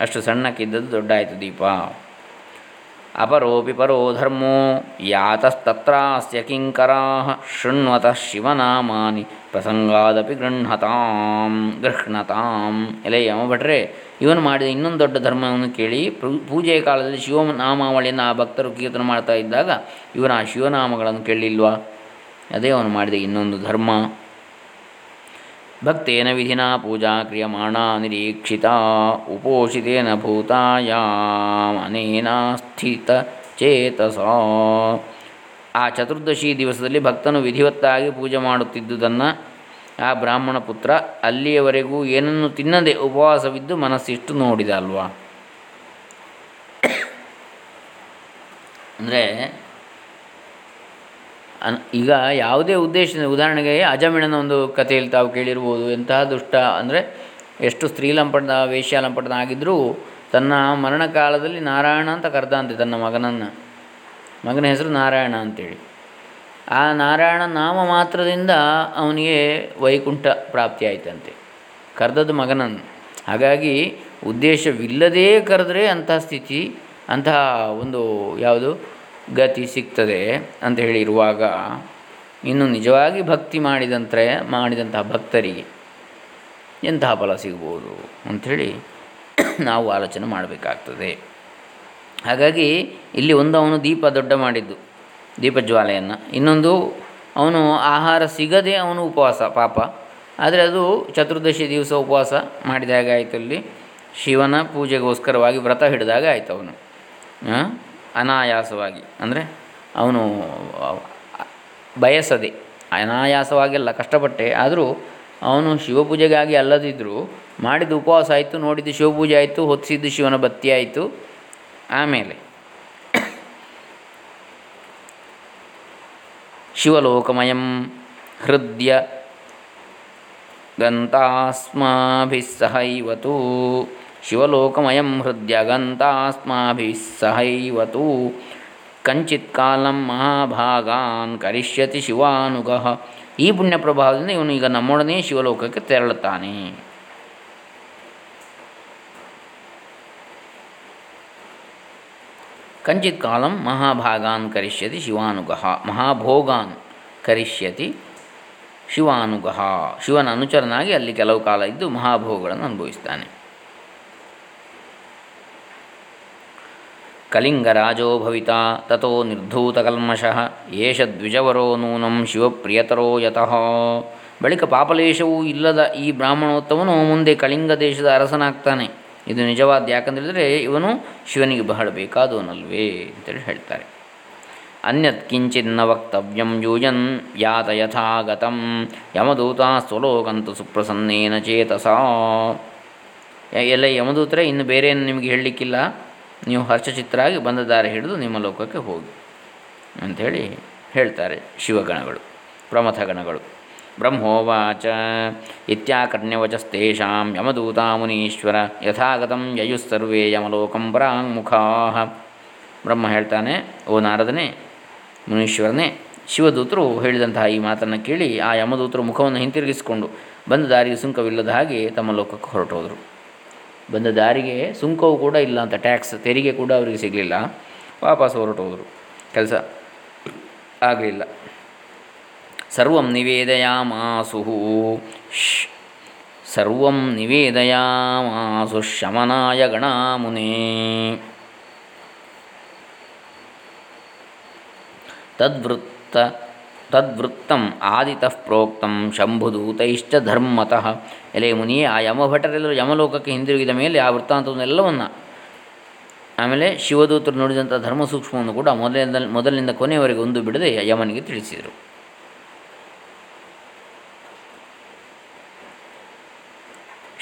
S1: ಅಷ್ಟು ಸಣ್ಣಕ್ಕಿದ್ದದ್ದು ದೊಡ್ಡಾಯಿತು ದೀಪ. ಅಪರೋಪಿ ಪರೋ ಧರ್ಮೋ ಯಾತಸ್ತತ್ರಾಸ್ಯ ಕಿಂಕರಾ ಶೃಣ್ವತಃ ಶಿವನಾಮಾನಿ ಪ್ರಸಂಗಾದಪಿ ಗೃಹ್ಣತಾಂ ಗೃಹ್ಣತಾಂ ಎಲೆ ಯಮಭಟ್ರೆ ಇವನು ಮಾಡಿದ ಇನ್ನೊಂದು ದೊಡ್ಡ ಧರ್ಮವನ್ನು ಕೇಳಿ ಪೂಜೆಯ ಕಾಲದಲ್ಲಿ ಶಿವನಾಮಾವಳಿಯನ್ನು ಆ ಭಕ್ತರು ಕೀರ್ತನೆ ಮಾಡ್ತಾ ಇದ್ದಾಗ ಇವನು ಆ ಶಿವನಾಮಗಳನ್ನು ಕೇಳಲಿಲ್ವಾ? ಅದೇ ಅವನು ಮಾಡಿದ ಇನ್ನೊಂದು ಧರ್ಮ. ಭಕ್ತೇನ ವಿಧಿನ ಪೂಜಾ ಕ್ರಿಯಮಾಣ ನಿರೀಕ್ಷಿತ, ಉಪೋಷಿತೇನ ಭೂತಾಯಾಮನೇನ ಸ್ಥಿತ ಚೇತಸ. ಆ ಚತುರ್ದಶಿ ದಿವಸದಲ್ಲಿ ಭಕ್ತನು ವಿಧಿವತ್ತಾಗಿ ಪೂಜೆ ಮಾಡುತ್ತಿದ್ದುದನ್ನು ಆ ಬ್ರಾಹ್ಮಣ ಪುತ್ರ ಅಲ್ಲಿಯವರೆಗೂ ಏನನ್ನು ತಿನ್ನದೆ ಉಪವಾಸವಿದ್ದು ಮನಸ್ಸಿಟ್ಟು ನೋಡಿದ ಅಲ್ವಾ? ಅಂದರೆ ಅನ್, ಈಗ ಯಾವುದೇ ಉದ್ದೇಶದಿಂದ, ಉದಾಹರಣೆಗೆ ಅಜಮಿಣನ ಒಂದು ಕಥೆಯಲ್ಲಿ ತಾವು ಕೇಳಿರ್ಬೋದು, ಎಂತಹ ದುಷ್ಟ ಅಂದರೆ ಎಷ್ಟು ಸ್ತ್ರೀಲಂಪಟದ ವೇಶ್ಯಾಲಂಪಟದ ಆಗಿದ್ದರೂ ತನ್ನ ಮರಣ ಕಾಲದಲ್ಲಿ ನಾರಾಯಣ ಅಂತ ಕರೆದ ಅಂತೆ ತನ್ನ ಮಗನನ್ನು. ಮಗನ ಹೆಸರು ನಾರಾಯಣ ಅಂತೇಳಿ. ಆ ನಾರಾಯಣ ನಾಮ ಮಾತ್ರದಿಂದ ಅವನಿಗೆ ವೈಕುಂಠ ಪ್ರಾಪ್ತಿ ಆಯ್ತಂತೆ ಕರೆದದ್ದು ಮಗನನ್ನು. ಹಾಗಾಗಿ ಉದ್ದೇಶವಿಲ್ಲದೇ ಕರೆದ್ರೆ ಅಂತಹ ಸ್ಥಿತಿ, ಅಂತಹ ಒಂದು ಯಾವುದು ಗತಿ ಸಿಗ್ತದೆ ಅಂತ ಹೇಳಿರುವಾಗ ಇನ್ನು ನಿಜವಾಗಿ ಭಕ್ತಿ ಮಾಡಿದಂತೆ ಮಾಡಿದಂತಹ ಭಕ್ತರಿಗೆ ಎಂತಹ ಫಲ ಸಿಗ್ಬೋದು ಅಂಥೇಳಿ ನಾವು ಆಲೋಚನೆ ಮಾಡಬೇಕಾಗ್ತದೆ. ಹಾಗಾಗಿ ಇಲ್ಲಿ ಒಂದು ಅವನು ದೀಪ ದೊಡ್ಡ ಮಾಡಿದ್ದು, ದೀಪಜ್ವಾಲೆಯನ್ನು. ಇನ್ನೊಂದು ಅವನು ಆಹಾರ ಸಿಗದೆ ಅವನು ಉಪವಾಸ, ಪಾಪ. ಆದರೆ ಅದು ಚತುರ್ದಶಿ ದಿವಸ ಉಪವಾಸ ಮಾಡಿದಾಗ ಆಯಿತು ಅಲ್ಲಿ. ಶಿವನ ಪೂಜೆಗೋಸ್ಕರವಾಗಿ ವ್ರತ ಹಿಡಿದಾಗ ಆಯಿತು ಅವನು. ಅನಾಯಾಸವಾಗಿ, ಅಂದರೆ ಅವನು ಬಯಸದೆ, ಅನಾಯಾಸವಾಗಿಲ್ಲ, ಕಷ್ಟಪಟ್ಟೆ, ಆದರೂ ಅವನು ಶಿವಪೂಜೆಗಾಗಿ ಅಲ್ಲದಿದ್ದರೂ ಮಾಡಿದ ಉಪವಾಸ ಆಯಿತು ನೋಡಿದ್ದು ಶಿವಪೂಜೆ ಆಯಿತು ಹೊತ್ತಿಸಿದ್ದು ಶಿವನ ಬತ್ತಿ ಆಯಿತು, ಆಮೇಲೆ ಶಿವಲೋಕಮಯಂ ಹೃದಯ ಗಂತಾಸ್ಮಾಭಿಸ್ಸಹೈವತು ಶಿವಲೋಕಮಯಂ ಹೃದಯಗಂತಾಸ್ಮಾಭಿಸ್ಸಹೈವತು ಕಂಚಿತ್ ಕಾಲಂ ಮಹಾಭಾಗಾನ್ ಕರಿಷ್ಯತಿ ಶಿವಾನುಗಃ. ಈ ಪುಣ್ಯ ಪ್ರಭಾವದಿಂದ ಇವನು ಈಗ ನಮ್ಮೊಡನೆ ಶಿವಲೋಕಕ್ಕೆ ತೆರಳುತ್ತಾನೆ. ಕಂಚಿತ್ ಕಾಲಂ ಮಹಾಭಾಗಾನ್ ಕರಿಷ್ಯತಿ ಶಿವಾನುಗಃ. ಮಹಾಭೋಗಾನ್ ಕರಿಷ್ಯತಿ ಶಿವಾನುಗಃ. ಶಿವನ ಅನುಚರನಾಗಿ ಅಲ್ಲಿ ಕೆಲವು ಕಾಲ ಇದ್ದು ಮಹಾಭೋಗಗಳನ್ನು ಅನುಭವಿಸ್ತಾನೆ. ಕಲಿಂಗರಾಜೋ ಭವಿತ ತಥೋ ನಿರ್ಧೂತಕಲ್ಮಷಃ ಏಷ ದ್ವಿಜವರೋ ನೂನಂ ಶಿವಪ್ರಿಯತರೋ ಯತಃ. ಬಳಿಕ ಪಾಪಲೇಶವೂ ಇಲ್ಲದ ಈ ಬ್ರಾಹ್ಮಣೋತ್ತಮನು ಮುಂದೆ ಕಳಿಂಗ ದೇಶದ ಅರಸನಾಗ್ತಾನೆ. ಇದು ನಿಜವಾದ ಯಾಕಂತೇಳಿದರೆ ಇವನು ಶಿವನಿಗೆ ಬಹಳ ಬೇಕಾದವನಲ್ವೇ ಅಂತೇಳಿ ಹೇಳ್ತಾರೆ. ಅನ್ಯತ್ ಕಿಂಚಿನ್ನ ವಕ್ತವ್ಯಂ ಯೂಯನ್ ಯಾತ ಯಥಾಗತಂ ಯಮದೂತ ಸ್ವಲೋಕಂತು ಸುಪ್ರಸನ್ನೇನ ಚೇತಸ. ಎಲ್ಲ ಯಮದೂತರೆ, ಇನ್ನು ಬೇರೆ ನಿಮಗೆ ಹೇಳಲಿಕ್ಕಿಲ್ಲ? ನೀವು ಹರ್ಷಚಿತ್ತರಾಗಿ ಬಂದ ದಾರಿ ಹಿಡಿದು ನಿಮ್ಮ ಲೋಕಕ್ಕೆ ಹೋಗಿ ಅಂಥೇಳಿ ಹೇಳ್ತಾರೆ ಶಿವಗಣಗಳು ಪ್ರಮಥಗಣಗಳು ಬ್ರಹ್ಮೋವಾಚ ಇತ್ಯಾಕರ್ಣ್ಯವಚಸ್ತೇಷಾಂ ಯಮದೂತ ಮುನೀಶ್ವರ ಯಥಾಗತಂ ಯಯುಸ್ಸರ್ವೇ ಯಮಲೋಕಂ ಪರಾಂಗುಖಾ ಬ್ರಹ್ಮ ಹೇಳ್ತಾನೆ, ಓ ನಾರದನೇ, ಮುನೀಶ್ವರನೇ, ಶಿವದೂತರು ಹೇಳಿದಂತಹ ಈ ಮಾತನ್ನು ಕೇಳಿ ಆ ಯಮದೂತರು ಮುಖವನ್ನು ಹಿಂತಿರುಗಿಸಿಕೊಂಡು ಬಂದ ದಾರಿಗೆ ಸುಂಕವಿಲ್ಲದ ಹಾಗೆ ತಮ್ಮ ಲೋಕಕ್ಕೆ ಹೊರಟೋದರು. ಬಂದ ದಾರಿಗೆ ಸುಂಕವು ಕೂಡ ಇಲ್ಲ ಅಂತ ಟ್ಯಾಕ್ಸ್ ತೆರಿಗೆ ಕೂಡ ಅವರಿಗೆ ಸಿಗಲಿಲ್ಲ. ವಾಪಸ್ ಹೊರಟೋದರು. ಕೆಲಸ ಆಗಲಿಲ್ಲ. ಸರ್ವಂ ನಿವೇದಯಾಮಾಸು ಸರ್ವಂ ನಿವೇದಯಾಮಾಸು ಶಮನಾಯ ಗಣಾಮುನೇ. ತದ್ವೃತ್ತ ತದ್ವೃತ್ತಂ ಆದಿತಃ ಪ್ರೋಕ್ತಂ ಶಂಭುದೂತೈಶ್ಚ ಧರ್ಮತಃ. ಎಲೆ ಮುನಿಯೇ ಆ ಯಮಭಟರೆಲ್ಲರೂ ಯಮಲೋಕಕ್ಕೆ ಹಿಂದಿರುಗಿದ ಮೇಲೆ ಆ ವೃತ್ತಾಂತವನ್ನೆಲ್ಲವನ್ನು, ಆಮೇಲೆ ಶಿವದೂತರು ನೋಡಿದಂಥ ಧರ್ಮ ಸೂಕ್ಷ್ಮವನ್ನು ಕೂಡ ಮೊದಲಿಂದ, ಮೊದಲಿನಿಂದ ಕೊನೆಯವರೆಗೆ ಒಂದು ಬಿಡದೆ ಯಮನಿಗೆ ತಿಳಿಸಿದರು.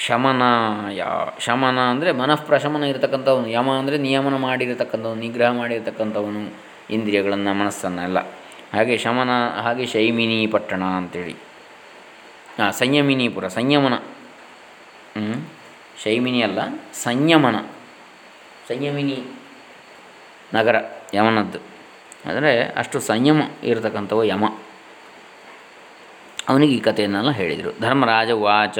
S1: ಶಮನಾಯ, ಶಮನ ಅಂದರೆ ಮನಃಪ್ರಶಮನ ಇರತಕ್ಕಂಥವನು. ಯಮ ಅಂದರೆ ನಿಯಮನ ಮಾಡಿರತಕ್ಕಂಥವನು, ನಿಗ್ರಹ ಮಾಡಿರತಕ್ಕಂಥವನು ಇಂದ್ರಿಯಗಳನ್ನು, ಮನಸ್ಸನ್ನು ಎಲ್ಲ. ಹಾಗೆ ಶಮನ, ಹಾಗೆ ಶೈಮಿನಿ ಪಟ್ಟಣ ಅಂಥೇಳಿ ಹಾಂ ಸಂಯಮಿನಿಪುರ ಸಂಯಮನ. ಶೈಮಿನಿ ಅಲ್ಲ, ಸಂಯಮನ. ಸಂಯಮಿನಿ ನಗರ, ಯಮನದ್ದು. ಅಂದರೆ ಅಷ್ಟು ಸಂಯಮ ಇರತಕ್ಕಂಥವು ಯಮ. ಅವನಿಗೆ ಈ ಕಥೆಯನ್ನೆಲ್ಲ ಹೇಳಿದರು. ಧರ್ಮರಾಜ ವಾಚ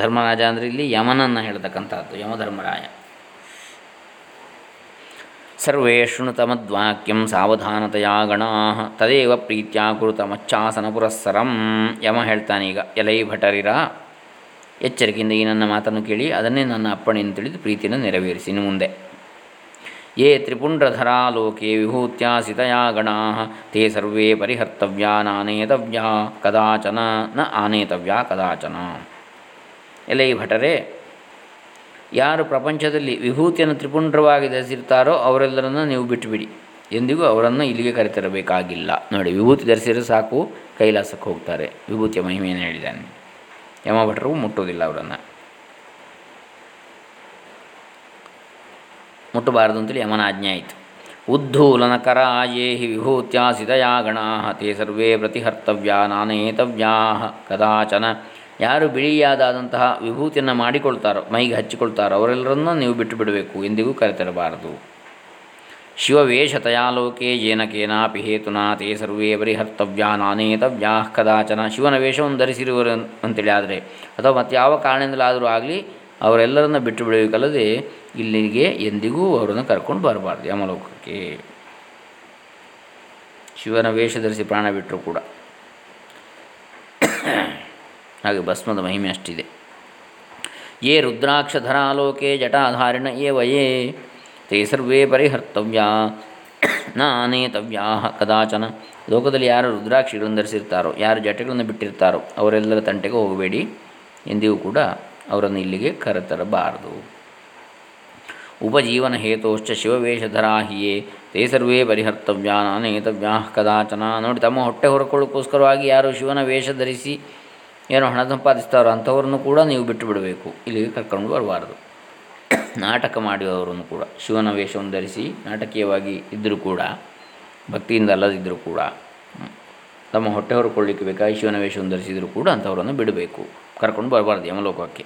S1: ಧರ್ಮರಾಜ ಅಂದರೆ ಇಲ್ಲಿ ಯಮನನ್ನು ಹೇಳ್ತಕ್ಕಂಥದ್ದು, ಯಮಧರ್ಮರಾಯ. ಸರ್ವೇ ಶೃಣುತಮದ್ವಾಕ್ಯಂ ಸಾವಧಾನತೆಯ ಗಣಾ, ತದೇವ ಪ್ರೀತ್ಯಾ ಕುರುತ ಮಚ್ಚಾಸನ ಪುರಸ್ಸರಂ ಯಮ ಹೇಳ್ತಾನೀಗ ಎಲೈ ಭಟರಿರ. ಎಚ್ಚರಿಕೆಯಿಂದ ಈ ನನ್ನ ಮಾತನ್ನು ಕೇಳಿ, ಅದನ್ನೇ ನನ್ನ ಅಪ್ಪಣೆಯನ್ನು ತಿಳಿದು ಪ್ರೀತಿಯನ್ನು ನೆರವೇರಿಸಿ. ಇನ್ನು ಮುಂದೆ. ಯೇ ತ್ರಿಪುಂಡ್ರಧರಾ ಲೋಕೆ ವಿಭೂತ್ಯಾಸಿತಯಾ ಗಣಾ, ತೇ ಸರ್ವೇ ಪರಿಹರ್ತವ್ಯಾ ನಾನೇತವ್ಯಾ ಕದಾಚನ ನ ಆನೇತವ್ಯಾ ಕದಾಚನ. ಎಲೈ ಭಟರೇ ಯಾರು ಪ್ರಪಂಚದಲ್ಲಿ ವಿಭೂತಿಯನ್ನು ತ್ರಿಪುಂಡ್ರವಾಗಿ ಧರಿಸಿರ್ತಾರೋ ಅವರೆಲ್ಲರನ್ನು ನೀವು ಬಿಟ್ಟುಬಿಡಿ. ಎಂದಿಗೂ ಅವರನ್ನು ಇಲ್ಲಿಗೆ ಕರೆತರಬೇಕಾಗಿಲ್ಲ. ನೋಡಿ, ವಿಭೂತಿ ಧರಿಸಿದ್ರೆ ಸಾಕು, ಕೈಲಾಸಕ್ಕೆ ಹೋಗ್ತಾರೆ. ವಿಭೂತಿಯ ಮಹಿಮೆಯನ್ನು ಹೇಳಿದ್ದಾನೆ. ಯಮಭಟರು ಮುಟ್ಟುವುದಿಲ್ಲ ಅವರನ್ನು. ಮುಟ್ಟಬಾರದು ಅಂತೇಳಿ ಯಮನ ಆಜ್ಞೆ ಆಯಿತು. ಉದ್ಧೂಲನ ಕರಾಯೇ ಹಿ ವಿಭೂತ್ಯಾಸಿತಯಾ ಗಣಾ ತೇ ಸರ್ವೇ ಪ್ರತಿಹರ್ತವ್ಯಾ ನಾನೇತವ್ಯಾ ಕದಾಚನ ಯಾರು ಬಿಳಿಯಾದಂತಹ ವಿಭೂತಿಯನ್ನು ಮಾಡಿಕೊಳ್ತಾರೋ, ಮೈಗೆ ಹಚ್ಚಿಕೊಳ್ತಾರೋ, ಅವರೆಲ್ಲರನ್ನು ನೀವು ಬಿಟ್ಟು ಬಿಡಬೇಕು ಎಂದಿಗೂ ಕರೆತರಬಾರದು. ಶಿವವೇಷತಯಾ ಲೋಕೆ ಜೇನ ಕೇನಾಪಿ ಹೇತುನಾ, ತೇ ಸರ್ವೇ ಪರಿಹರ್ತವ್ಯಾ ನಾನೇತವ್ಯಾ ಕದಾಚನ. ಶಿವನ ವೇಷವನ್ನು ಧರಿಸಿರುವರು ಅಂತೇಳಿ ಆದರೆ, ಅಥವಾ ಮತ್ತು ಯಾವ ಕಾರಣದಿಂದಲಾದರೂ ಆಗಲಿ, ಅವರೆಲ್ಲರನ್ನು ಬಿಟ್ಟು ಬಿಡಬೇಕಲ್ಲದೆ ಇಲ್ಲಿಗೆ ಎಂದಿಗೂ ಅವರನ್ನು ಕರ್ಕೊಂಡು ಬರಬಾರ್ದು ಯಮಲೋಕಕ್ಕೆ. ಶಿವನ ವೇಷ ಧರಿಸಿ ಪ್ರಾಣ ಬಿಟ್ಟರು ಕೂಡ. ಹಾಗೆ ಭಸ್ಮದ ಮಹಿಮೆ ಅಷ್ಟಿದೆ. ಯೇ ರುದ್ರಾಕ್ಷಧರಾಲೋಕೆ ಜಟಾಧಾರಿಣ ಏವಯೇ ತೇ ಸರ್ವೇ ಪರಿಹರ್ತವ್ಯ ನಾನೇತವ್ಯಾ ಕದಾಚನ ಲೋಕದಲ್ಲಿ ಯಾರು ರುದ್ರಾಕ್ಷಿಗಳನ್ನು ಧರಿಸಿರ್ತಾರೋ, ಯಾರು ಜಟೆಗಳನ್ನು ಬಿಟ್ಟಿರ್ತಾರೋ, ಅವರೆಲ್ಲರ ತಂಟೆಗೆ ಹೋಗಬೇಡಿ ಎಂದಿಗೂ ಕೂಡ ಅವರನ್ನು ಇಲ್ಲಿಗೆ ಕರೆತರಬಾರದು. ಉಪಜೀವನ ಹೇತೋಶ್ಚ ಶಿವವೇಷಧರಾಹಿಯೇ ತೇ ಸರ್ವೇ ಪರಿಹರ್ತವ್ಯಾ ನಾನೇತವ್ಯಾ ಕದಾಚನ ನೋಡಿ ತಮ್ಮ ಹೊಟ್ಟೆ ಹೊರಕೊಳ್ಳೋಕ್ಕೋಸ್ಕರವಾಗಿ ಯಾರು ಶಿವನ ವೇಷ ಧರಿಸಿ ಏನೋ ಹಣ ಸಂಪಾದಿಸ್ತಾರೋ ಅಂಥವ್ರನ್ನು ಕೂಡ ನೀವು ಬಿಟ್ಟು ಬಿಡಬೇಕು ಇಲ್ಲಿಗೆ ಕರ್ಕೊಂಡು ಬರಬಾರ್ದು. ನಾಟಕ ಮಾಡಿದವರನ್ನು ಕೂಡ, ಶಿವನ ವೇಷವನ್ನು ಧರಿಸಿ ನಾಟಕೀಯವಾಗಿ ಇದ್ದರೂ ಕೂಡ, ಭಕ್ತಿಯಿಂದ ಅಲ್ಲದಿದ್ದರೂ ಕೂಡ ತಮ್ಮ ಹೊಟ್ಟೆ ಹೊರಕೊಳ್ಳಿಕ್ಕೆ ಬೇಕಾಗಿ ಶಿವನ ವೇಷವನ್ನು ಧರಿಸಿದರೂ ಕೂಡ ಅಂಥವರನ್ನು ಬಿಡಬೇಕು. ಕರ್ಕೊಂಡು ಬರಬಾರ್ದು ಯಮಲೋಕಕ್ಕೆ.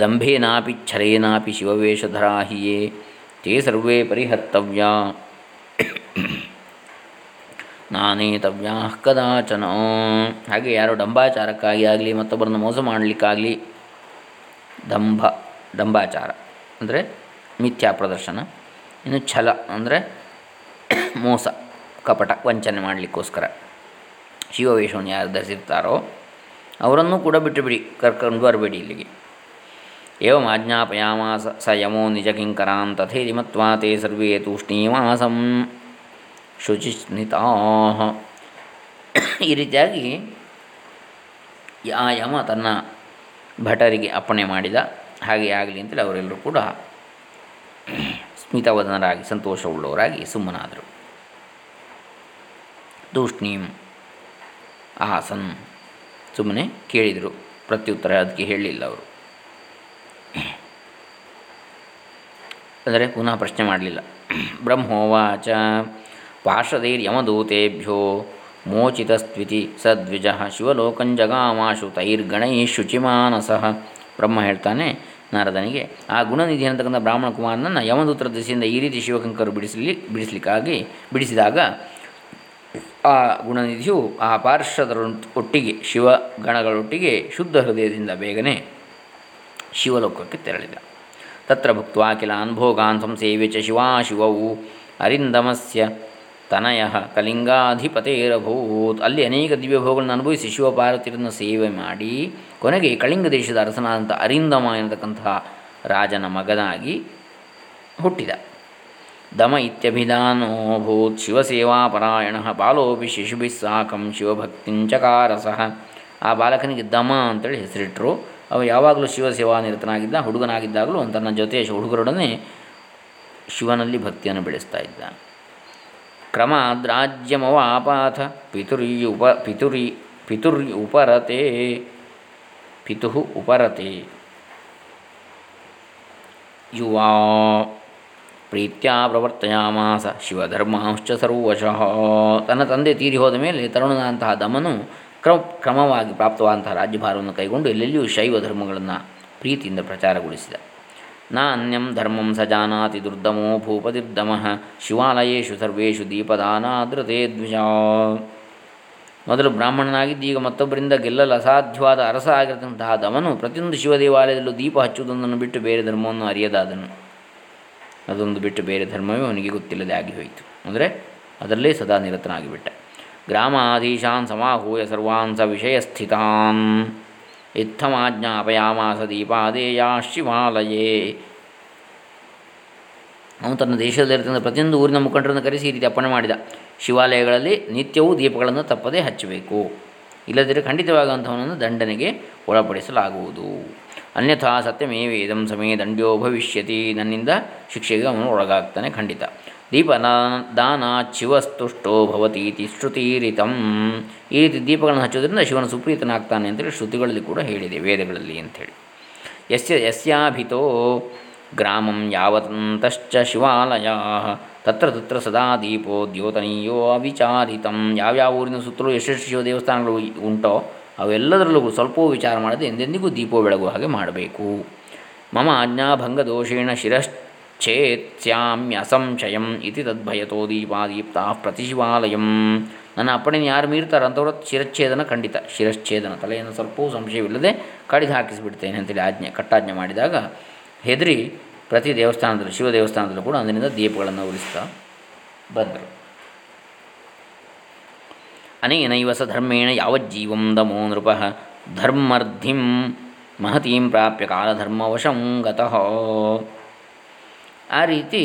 S1: ದಂಭೇನಾಪಿ ಛಲೇನಾಪಿ ಶಿವವೇಷಧರಾಹಿಯೇ, ತೇ ಸರ್ವೇ ಪರಿಹರ್ತವ್ಯ. ನಾನೇತವ್ಯಾ ಕದಾಚನ. ಹಾಗೆ ಯಾರು ಡಂಬಾಚಾರಕ್ಕಾಗಿ ಆಗಲಿ, ಮತ್ತೊಬ್ಬರನ್ನು ಮೋಸ ಮಾಡಲಿಕ್ಕಾಗಲಿ ದಂಭ ಡಂಬಾಚಾರ, ಅಂದರೆ ಮಿಥ್ಯಾ ಪ್ರದರ್ಶನ, ಇನ್ನು ಛಲ, ಅಂದರೆ ಮೋಸ, ಕಪಟ, ವಂಚನೆ ಮಾಡಲಿಕ್ಕೋಸ್ಕರ. ಶಿವವೇಷವನ್ನು ಯಾರು ಧರಿಸಿರ್ತಾರೋ, ಅವರನ್ನು ಕೂಡ ಬಿಟ್ಟುಬಿಡಿ, ಕರ್ಕೊಂಡು ಬರಬೇಡಿ ಇಲ್ಲಿಗೆ. ಏವಂ ಆಜ್ಞಾಪಯಾಮಾಸ ಸ ಯಮೋ ನಿಜ ಕಿಂಕರಾಂ ಮತ್ವಾ ತೇ ಸರ್ವೇ ತೂಷ್ಣೀಮಾಸಂ ಶುಚಿಸ್ನಿತಾ ಈ ರೀತಿಯಾಗಿ ಆ ಯಮ ತನ್ನ ಭಟರಿಗೆ ಅಪ್ಪಣೆ ಮಾಡಿದ ಹಾಗೆ ಆಗಲಿ ಅಂತೇಳಿ ಅವರೆಲ್ಲರೂ ಕೂಡ ಸ್ಮಿತವದನರಾಗಿ, ಸಂತೋಷವುಳ್ಳವರಾಗಿ ಸುಮ್ಮನಾದರು. ತೂಷ್ಣೀಂ ಆಸನ್ ಸುಮ್ಮನೆ ಕೇಳಿದರು. ಪ್ರತ್ಯುತ್ತರ ಅದಕ್ಕೆ ಹೇಳಲಿಲ್ಲ ಅವರು. ಅಂದರೆ ಪುನಃ ಪ್ರಶ್ನೆ ಮಾಡಲಿಲ್ಲ. ಬ್ರಹ್ಮೋವಾಚ ಪಾರ್ಷದೈರ್ಯಮದೂತೇಭ್ಯೋ ಮೋಚಿತಸ್ತ್ವಿತಿ ಸದ್ವಿಜ ಶಿವಲೋಕಂಜಗಾಮಾಶು ತೈರ್ಗಣೈ ಶುಚಿಮಾನಸಃ ಬ್ರಹ್ಮ ಹೇಳ್ತಾನೆ ನಾರದನಿಗೆ, ಆ ಗುಣನಿಧಿ ಅಂತಕ್ಕಂಥ ಬ್ರಾಹ್ಮಣ ಕುಮಾರನನ್ನು ಯಮದೂತರ ದಿಸೆಯಿಂದ ಈ ರೀತಿ ಶಿವಕಂಕರು ಬಿಡಿಸಲಿ, ಬಿಡಿಸಲಿಕ್ಕಾಗಿ ಬಿಡಿಸಿದಾಗ ಆ ಗುಣನಿಧಿಯು ಆ ಪಾರ್ಷದರ ಒಟ್ಟಿಗೆ ಶಿವಗಣಗಳೊಟ್ಟಿಗೆ ಶುದ್ಧ ಹೃದಯದಿಂದ ಬೇಗನೆ ಶಿವಲೋಕಕ್ಕೆ ತೆರಳಿದ. ತತ್ರ ಭುಕ್ತ ಕಿಲಾನ್ ಭೋಗಾನ್ ಸಂಸೇವ್ಯ ಚ ಶಿವಾಶಿವವು ಅರಿಂದಮಸ್ಯ ತನಯ ಕಲಿಂಗಾಧಿಪತೇರಭೂತ್. ಅಲ್ಲಿ ಅನೇಕ ದಿವ್ಯಭೋಗಗಳನ್ನು ಅನುಭವಿಸಿ ಶಿವಪಾರ್ವತಿಯರನ್ನು ಸೇವೆ ಮಾಡಿ, ಕೊನೆಗೆ ಕಳಿಂಗ ದೇಶದ ಅರಸನಾದಂಥ ಅರಿಂದಮ ಎನ್ನತಕ್ಕಂತಹ ರಾಜನ ಮಗನಾಗಿ ಹುಟ್ಟಿದ. ದಮ ಇತ್ಯಭಿಧಾನೋಭೂತ್ ಶಿವಸೇವಾಪರಾಯಣ ಬಾಲೋಪಿ ಶಿಶುಭಿ ಸಾಕಂ ಶಿವಭಕ್ತಿಂಚಕಾರಸಃ ಆ ಬಾಲಕನಿಗೆ ದಮ ಅಂತೇಳಿ ಹೆಸರಿಟ್ಟರು ಅವ ಯಾವಾಗಲೂ ಶಿವಸೇವಾ ನಿರತನಾಗಿದ್ದ ಹುಡುಗನಾಗಿದ್ದಾಗಲೂ ತನ್ನ ಜೊತೆಯ ಹುಡುಗರೊಡನೆ ಶಿವನಲ್ಲಿ ಭಕ್ತಿಯನ್ನು ಬೆಳೆಸ್ತಾ ಇದ್ದ ಕ್ರಮಾದ್ರಾಜ್ಯಮವಾಪಾಥ ಪಿತುರ್ಯುಪ ಪಿತುರಿ ಪಿತುರ್ಯ ಉಪರತೆ ಪಿತು ಉಪರತೆ ಯುವಾ ಪ್ರೀತ್ಯ ಪ್ರವರ್ತಯಾಮಾಸ ಶಿವಧರ್ಮಾಂಶ್ಚ ಸರ್ವಶಃ ತನ್ನ ತಂದೆ ತೀರಿ ಹೋದ ಮೇಲೆ ತರುಣನಾದಂತಹ ದಮನು ಕ್ರಮ, ಕ್ರಮವಾಗಿ ಪ್ರಾಪ್ತವಾದಂತಹ ರಾಜ್ಯಭಾರವನ್ನು ಕೈಗೊಂಡು ಎಲ್ಲೆಲ್ಲಿಯೂ ಶೈವ ಧರ್ಮಗಳನ್ನು ಪ್ರೀತಿಯಿಂದ ಪ್ರಚಾರಗೊಳಿಸಿದ. ನಾನ್ಯಂ ಧರ್ಮಂ ಸಜಾನಾತಿ ಜಾನಾತಿ ದುರ್ದಮೋ ಭೂಪತಿರ್ದಮಃ ಶಿವಾಲಯೇಶು ಸರ್ವೇಷು ದೀಪದಾನಾದೃತೆ ದ್ವಿಜ ಮೊದಲು ಬ್ರಾಹ್ಮಣನಾಗಿದ್ದು ಈಗ ಮತ್ತೊಬ್ಬರಿಂದ ಗೆಲ್ಲಲು ಅಸಾಧ್ಯವಾದ ಅರಸ ಆಗಿರತಕ್ಕಂತಹ ದಮನು ಪ್ರತಿಯೊಂದು ಶಿವ ದೇವಾಲಯದಲ್ಲೂ ದೀಪ ಹಚ್ಚುವುದನ್ನು ಬಿಟ್ಟು ಬೇರೆ ಧರ್ಮವನ್ನು ಅರಿಯದಾದನು. ಅದೊಂದು ಬಿಟ್ಟು ಬೇರೆ ಧರ್ಮವೇ ಅವನಿಗೆ ಗೊತ್ತಿಲ್ಲದೆ ಆಗಿ ಹೋಯಿತು. ಅಂದರೆ ಅದರಲ್ಲೇ ಸದಾ ನಿರತನಾಗಿಬಿಟ್ಟ. ಗ್ರಾಮಾಧೀಶಾನ್ ಸಮಾಹೂಯ ಸರ್ವಾನ್ ಸ ವಿಷಯಸ್ಥಿತಾನ್. ಇತ್ತಮಾಜ್ಞಾಪಯಾಮಾಸ ದೀಪಾದೇಯ ಶಿವಾಲಯೇ. ಅವನು ತನ್ನ ದೇಶದಲ್ಲಿರ್ತಕ್ಕಂಥ ಪ್ರತಿಯೊಂದು ಊರಿನ ಮುಖಂಡರನ್ನು ಕರೆಸಿ ಈ ರೀತಿ ಅಪ್ಪಣೆ ಮಾಡಿದ. ಶಿವಾಲಯಗಳಲ್ಲಿ ನಿತ್ಯವೂ ದೀಪಗಳನ್ನು ತಪ್ಪದೇ ಹಚ್ಚಬೇಕು. ಇಲ್ಲದಿದ್ದರೆ ಖಂಡಿತವಾಗುವಂಥವನನ್ನು ದಂಡನೆಗೆ ಒಳಪಡಿಸಲಾಗುವುದು. ಅನ್ಯಥಾ ಸತ್ಯಮೇವೇದಂ ಸಮೇ ದಂಡ್ಯೋ ಭವಿಷ್ಯತಿ. ನನ್ನಿಂದ ಶಿಕ್ಷೆಗೆ ಅವನು ಒಳಗಾಗ್ತಾನೆ ಖಂಡಿತ. ದೀಪದಾನ ಶಿವಸ್ತುಷ್ಟೋ ಭವತೀತಿ ಶ್ರುತಿರಿತಂ. ಈ ರೀತಿ ದೀಪಗಳನ್ನು ಹಚ್ಚೋದ್ರಿಂದ ಶಿವನ ಸುಪ್ರೀತನಾಗ್ತಾನೆ ಅಂತೇಳಿ ಶ್ರುತಿಗಳಲ್ಲಿ ಕೂಡ ಹೇಳಿದೆ ವೇದಗಳಲ್ಲಿ ಅಂಥೇಳಿ. ಯಸ್ಯ ಯಸ್ಯಾಭಿತೋ ಗ್ರಾಮಂ ಯಾವತಂತಶ್ಚ ಶಿವಾಲಯ. ತತ್ರ ತತ್ರ ಸದಾ ದೀಪೋ ದ್ಯೋತನೀಯೋ ಅವಿಚಾರಿತಂ. ಯಾವ್ಯಾವ ಊರಿನ ಸುತ್ತಲೂ ಎಷ್ಟೆಷ್ಟು ಶಿವ ದೇವಸ್ಥಾನಗಳು ಉಂಟೋ ಅವೆಲ್ಲದರಲ್ಲೂ ಸ್ವಲ್ಪವೂ ವಿಚಾರ ಮಾಡದೆ ಎಂದೆಂದಿಗೂ ದೀಪೋ ಬೆಳಗುವ ಹಾಗೆ ಮಾಡಬೇಕು. ಮಮ ಆಜ್ಞಾಭಂಗದೋಷೇಣ ಶಿರಶ್ಚೇತ್ಸ್ಯಾಮ್ಯಸಂಶಯಂ ಇತಿ ತದ್ಭಯತೋ ದೀಪಾದೀಪ್ತ ಪ್ರತಿಶಿವಾಲಯಂ. ನನ್ನ ಅಪ್ಪಣೆಯನ್ನು ಯಾರು ಮೀರ್ತಾರೆ ಅಂಥವ್ರ ಶಿರಚ್ಛೇದನ ಖಂಡಿತ. ಶಿರಚ್ಛೇದನ ತಲೆಯನ್ನು ಸ್ವಲ್ಪವೂ ಸಂಶಯವಿಲ್ಲದೆ ಕಡಿದು ಹಾಕಿಸಿಬಿಡ್ತೇನೆ ಅಂತೇಳಿ ಆಜ್ಞೆ, ಕಟ್ಟಾಜ್ಞೆ ಮಾಡಿದಾಗ ಹೆದರಿ ಪ್ರತಿ ದೇವಸ್ಥಾನದಲ್ಲೂ, ಶಿವ ದೇವಸ್ಥಾನದಲ್ಲೂ ಕೂಡ ಅಂದಿನಿಂದ ದೀಪಗಳನ್ನು ಉರಿಸ್ತಾ ಬಂದರು. ಅನೇನೈವ ಸ ಧರ್ಮೇಣ ಯಾವಜ್ಜೀವಂ ದಮೋ ನೃಪ. ಧರ್ಮರ್ಧಿಂ ಮಹತೀಂ ಪ್ರಾಪ್ಯ ಕಾಲಧರ್ಮವಶಂ ಗತಃ. ಆ ರೀತಿ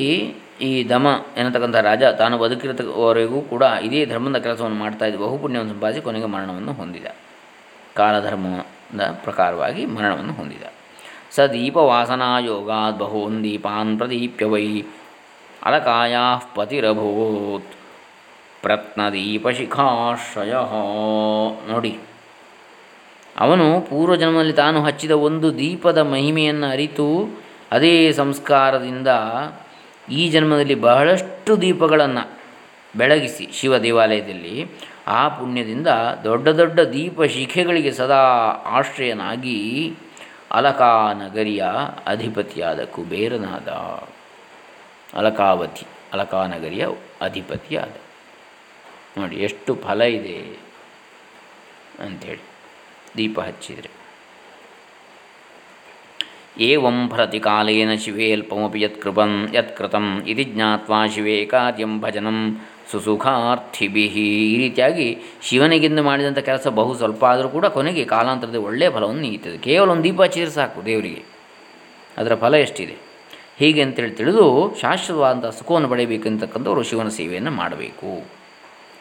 S1: ಈ ದಮ ಎನ್ನತಕ್ಕಂಥ ರಾಜ ತಾನು ಬದುಕಿರತವರೆಗೂ ಕೂಡ ಇದೇ ಧರ್ಮದ ಕೆಲಸವನ್ನು ಮಾಡ್ತಾ ಇದ್ದು ಬಹುಪುಣ್ಯವನ್ನು ಸಂಪಾದಿಸಿ ಕೊನೆಗೆ ಮರಣವನ್ನು ಹೊಂದಿದ. ಕಾಲಧರ್ಮದ ಪ್ರಕಾರವಾಗಿ ಮರಣವನ್ನು ಹೊಂದಿದ. ಸ ದೀಪವಾಸನಾಯೋಗಾತ್ ಬಹೂನ್ ದೀಪಾನ್ ಪ್ರದೀಪ್ಯ ವೈ ಅಲಕಾಯಾ ಪತಿರಭೂತ್. ಪ್ರತ್ನದೀಪಶಿಖಾಶ್ರಯ. ನೋಡಿ, ಅವನು ಪೂರ್ವಜನ್ಮದಲ್ಲಿ ತಾನು ಹಚ್ಚಿದ ಒಂದು ದೀಪದ ಮಹಿಮೆಯನ್ನು ಅರಿತು ಅದೇ ಸಂಸ್ಕಾರದಿಂದ ಈ ಜನ್ಮದಲ್ಲಿ ಬಹಳಷ್ಟು ದೀಪಗಳನ್ನು ಬೆಳಗಿಸಿ ಶಿವ ದೇವಾಲಯದಲ್ಲಿ, ಆ ಪುಣ್ಯದಿಂದ ದೊಡ್ಡ ದೊಡ್ಡ ದೀಪ ಶಿಖೆಗಳಿಗೆ ಸದಾ ಆಶ್ರಯನಾಗಿ ಅಲಕಾ ನಗರಿಯ ಅಧಿಪತಿಯಾದ ಕುಬೇರನಾದ ಅಲಕಾವತಿ ಅಲಕಾ ನಗರಿಯ ಅಧಿಪತಿಯಾದ. ನೋಡಿ, ಎಷ್ಟು ಫಲ ಇದೆ ಅಂಥೇಳಿ ದೀಪ ಹಚ್ಚಿದರೆ. ಏವಂ ಭರತಿ ಕಾಲೇನ ಶಿವೇಲ್ಪಮಿ ಯತ್ಕೃಪನ್ ಯತ್ಕೃತಂ ಇತಿ ಜ್ಞಾತ್ವಾ ಶಿವೇ ಕಾರ್ಯಂ ಭಜನಂ ಸುಸುಖಾರ್ಥಿಭಿ ಈ ರೀತಿಯಾಗಿ ಶಿವನಿಗಿಂತ ಮಾಡಿದಂಥ ಕೆಲಸ ಬಹು ಸ್ವಲ್ಪ ಆದರೂ ಕೂಡ ಕೊನೆಗೆ ಕಾಲಾಂತರದ ಒಳ್ಳೆಯ ಫಲವನ್ನು ನೀಡುತ್ತದೆ. ಕೇವಲ ಒಂದು ದೀಪ ಹಚ್ಚಿದರೆ ಸಾಕು ದೇವರಿಗೆ. ಅದರ ಫಲ ಎಷ್ಟಿದೆ? ಹೀಗೆ ಅಂತೇಳಿ ತಿಳಿದು ಶಾಶ್ವತವಾದಂಥ ಸುಖವನ್ನು ಪಡೆಯಬೇಕಂತಕ್ಕಂಥವರು ಶಿವನ ಸೇವೆಯನ್ನು ಮಾಡಬೇಕು.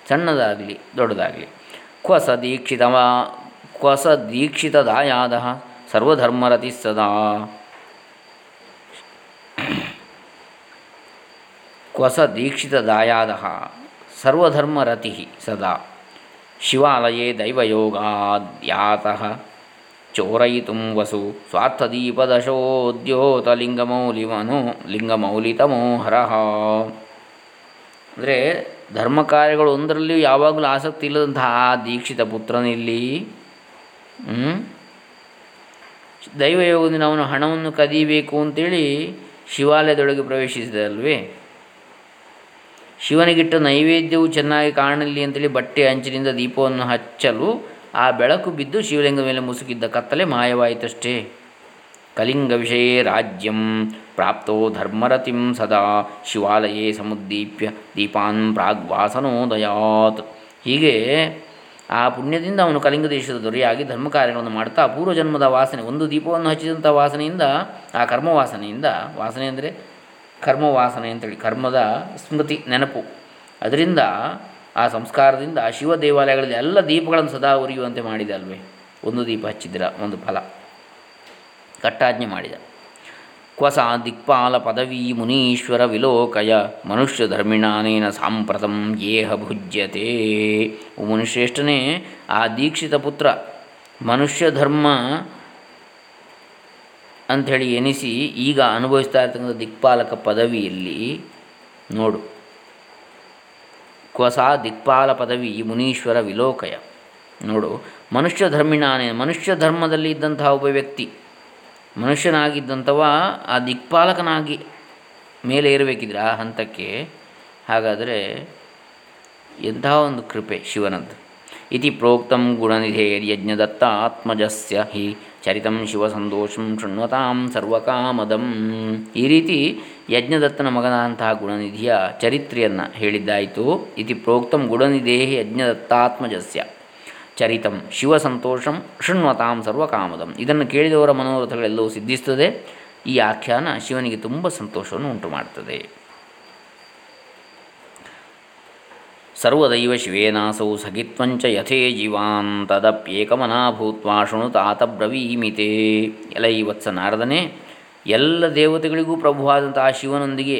S1: ಸಣ್ಣದಾಗಲಿ ದೊಡ್ಡದಾಗಲಿ. ಕ್ವಸ ದೀಕ್ಷಿತವಾ ಕ್ವಸ ದೀಕ್ಷಿತದಾಯಾದ ಸರ್ವಧರ್ಮರತಿ ಸದಾ. ಕ್ವಸ ದೀಕ್ಷಿತ ದಾಯಾದ ಸರ್ವಧರ್ಮರತಿ ಸದಾ. ಶಿವಾಲಯೇ ದೈವಯೋಗಾದ್ಯಾತಃ. ಚೋರಯಿತುಂ ವಸು ಸ್ವಾರ್ಥದೀಪದಶೋದ್ಯೋತಲಿಂಗಮೌಲಿಮನೋ ಲಿಂಗಮೌಲಿತಮೋ ಹರಃ ಅಂದರೆ ಧರ್ಮ ಕಾರ್ಯಗಳು ಒಂದರಲ್ಲಿಯೂ ಯಾವಾಗಲೂ ಆಸಕ್ತಿ ಇಲ್ಲದಂತಹ ದೀಕ್ಷಿತ ಪುತ್ರನಿಲ್ಲಿ ದೈವಯೋಗದಿಂದ ಅವನು ಹಣವನ್ನು ಕದಿಯಬೇಕು ಅಂತೇಳಿ ಶಿವಾಲಯದೊಳಗೆ ಪ್ರವೇಶಿಸಿದಲ್ವೇ? ಶಿವನಿಗಿಟ್ಟ ನೈವೇದ್ಯವು ಚೆನ್ನಾಗಿ ಕಾಣಲಿ ಅಂತೇಳಿ ಬಟ್ಟೆ ಅಂಚಿನಿಂದ ದೀಪವನ್ನು ಹಚ್ಚಲು ಆ ಬೆಳಕು ಬಿದ್ದು ಶಿವಲಿಂಗದ ಮೇಲೆ ಮುಸುಕಿದ್ದ ಕತ್ತಲೆ ಮಾಯವಾಯಿತಷ್ಟೇ. ಕಲಿಂಗ ವಿಷಯ ರಾಜ್ಯಂ, ಪ್ರಾಪ್ತೋ ಧರ್ಮರತಿಂ ಸದಾ, ಶಿವಾಲಯೇ ಸಮುದ್ದೀಪ್ಯ ದೀಪಾನ್ ಪ್ರಾಗ್ವಾಸನೋದಯಾತ್. ಹೀಗೆ ಆ ಪುಣ್ಯದಿಂದ ಅವನು ಕಲಿಂಗ ದೇಶದ ದೊರೆಯಾಗಿ ಧರ್ಮ ಕಾರ್ಯಗಳನ್ನು ಮಾಡ್ತಾ ಪೂರ್ವ ಜನ್ಮದ ವಾಸನೆ, ಒಂದು ದೀಪವನ್ನು ಹಚ್ಚಿದಂಥ ವಾಸನೆಯಿಂದ, ಆ ಕರ್ಮ ವಾಸನೆಯಿಂದ ವಾಸನೆ ಅಂದರೆ ಕರ್ಮ ವಾಸನೆ ಅಂತೇಳಿ, ಕರ್ಮದ ಸ್ಮೃತಿ, ನೆನಪು. ಅದರಿಂದ ಆ ಸಂಸ್ಕಾರದಿಂದ, ಆ ಶಿವ ದೇವಾಲಯಗಳಲ್ಲಿ ಎಲ್ಲ ದೀಪಗಳನ್ನು ಸದಾ ಉರಿಯುವಂತೆ ಮಾಡಿದೆ ಅಲ್ವೇ? ಒಂದು ದೀಪ ಹಚ್ಚಿದ್ರ? ಒಂದು ಫಲ. ಕಟ್ಟಾಜ್ಞೆ ಮಾಡಿದ. ಕ್ವಸ ದಿಕ್ಪಾಲ ಪದವಿ ಮುನೀಶ್ವರ ವಿಲೋಕಯ. ಮನುಷ್ಯ ಧರ್ಮಿಣಾನೇನ ಸಾಂಪ್ರತಂ ಯೇಹ ಭುಜ್ಯತೆ. ಓ ಮುನಿಶ್ರೇಷ್ಠನೇ, ಆ ದೀಕ್ಷಿತ ಪುತ್ರ ಮನುಷ್ಯ ಧರ್ಮ ಅಂಥೇಳಿ ಎನಿಸಿ ಈಗ ಅನುಭವಿಸ್ತಾ ಇರ್ತಕ್ಕಂಥ ದಿಕ್ಪಾಲಕ ಪದವಿಯಲ್ಲಿ ನೋಡು. ಕ್ವಸ ದಿಕ್ಪಾಲ ಪದವಿ ಮುನೀಶ್ವರ ವಿಲೋಕಯ. ನೋಡು ಮನುಷ್ಯ ಧರ್ಮಿಣಾನೇ ಮನುಷ್ಯ ಧರ್ಮದಲ್ಲಿ ಇದ್ದಂತಹ ಒಬ್ಬ ವ್ಯಕ್ತಿ ಮನುಷ್ಯನಾಗಿದ್ದಂಥವ ಆ ದಿಕ್ಪಾಲಕನಾಗಿ ಮೇಲೆ ಇರಬೇಕಿದ್ರೆ ಆ ಹಂತಕ್ಕೆ ಹಾಗಾದರೆ ಎಂತಹ ಒಂದು ಕೃಪೆ ಶಿವನದ್ದು. ಇತಿ ಪ್ರೋಕ್ತಂ ಗುಣನಿಧೇರ್ಯಜ್ಞದತ್ತ ಆತ್ಮಜಸ್ಯ ಹಿ ಚರಿತಂ ಶಿವಸಂತೋಷಂ ಶೃಣ್ವತಾಂ ಸರ್ವಕಾಮದಂ. ಈ ರೀತಿ ಯಜ್ಞದತ್ತನ ಮಗನಾದಂತಹ ಗುಣನಿಧಿಯ ಚರಿತ್ರೆಯನ್ನು ಹೇಳಿದ್ದಾಯಿತು. ಇತಿ ಪ್ರೋಕ್ತಂ ಗುಣನಿಧೇಹಿ ಯಜ್ಞದತ್ತಾತ್ಮಜಸ್ಯ. ಚರಿತಂ, ಶಿವಸಂತೋಷಂ, ಶೃಣ್ವತಾಂ ಸರ್ವಕಾಮದಂ. ಇದನ್ನು ಕೇಳಿದವರ ಮನೋರಥಗಳೆಲ್ಲವೂ ಸಿದ್ಧಿಸ್ತದೆ. ಈ ಆಖ್ಯಾನ ಶಿವನಿಗೆ ತುಂಬ ಸಂತೋಷವನ್ನು ಉಂಟು ಮಾಡ್ತದೆ ಸರ್ವದೈವ ಶಿವೇನಾಸೌ ಸಖಿತ್ವಂಚ ಯಥೇ ಜೀವಾನ್ ತದಪ್ಯೇಕಮನಾ ಭೂತ್ವಾ ಶೃಣುತಾತ ಬ್ರವೀಮಿತೆ. ಎಲ ಈ ವತ್ಸ ನಾರದನೇ, ಎಲ್ಲ ದೇವತೆಗಳಿಗೂ ಪ್ರಭುವಾದಂತಹ ಶಿವನೊಂದಿಗೆ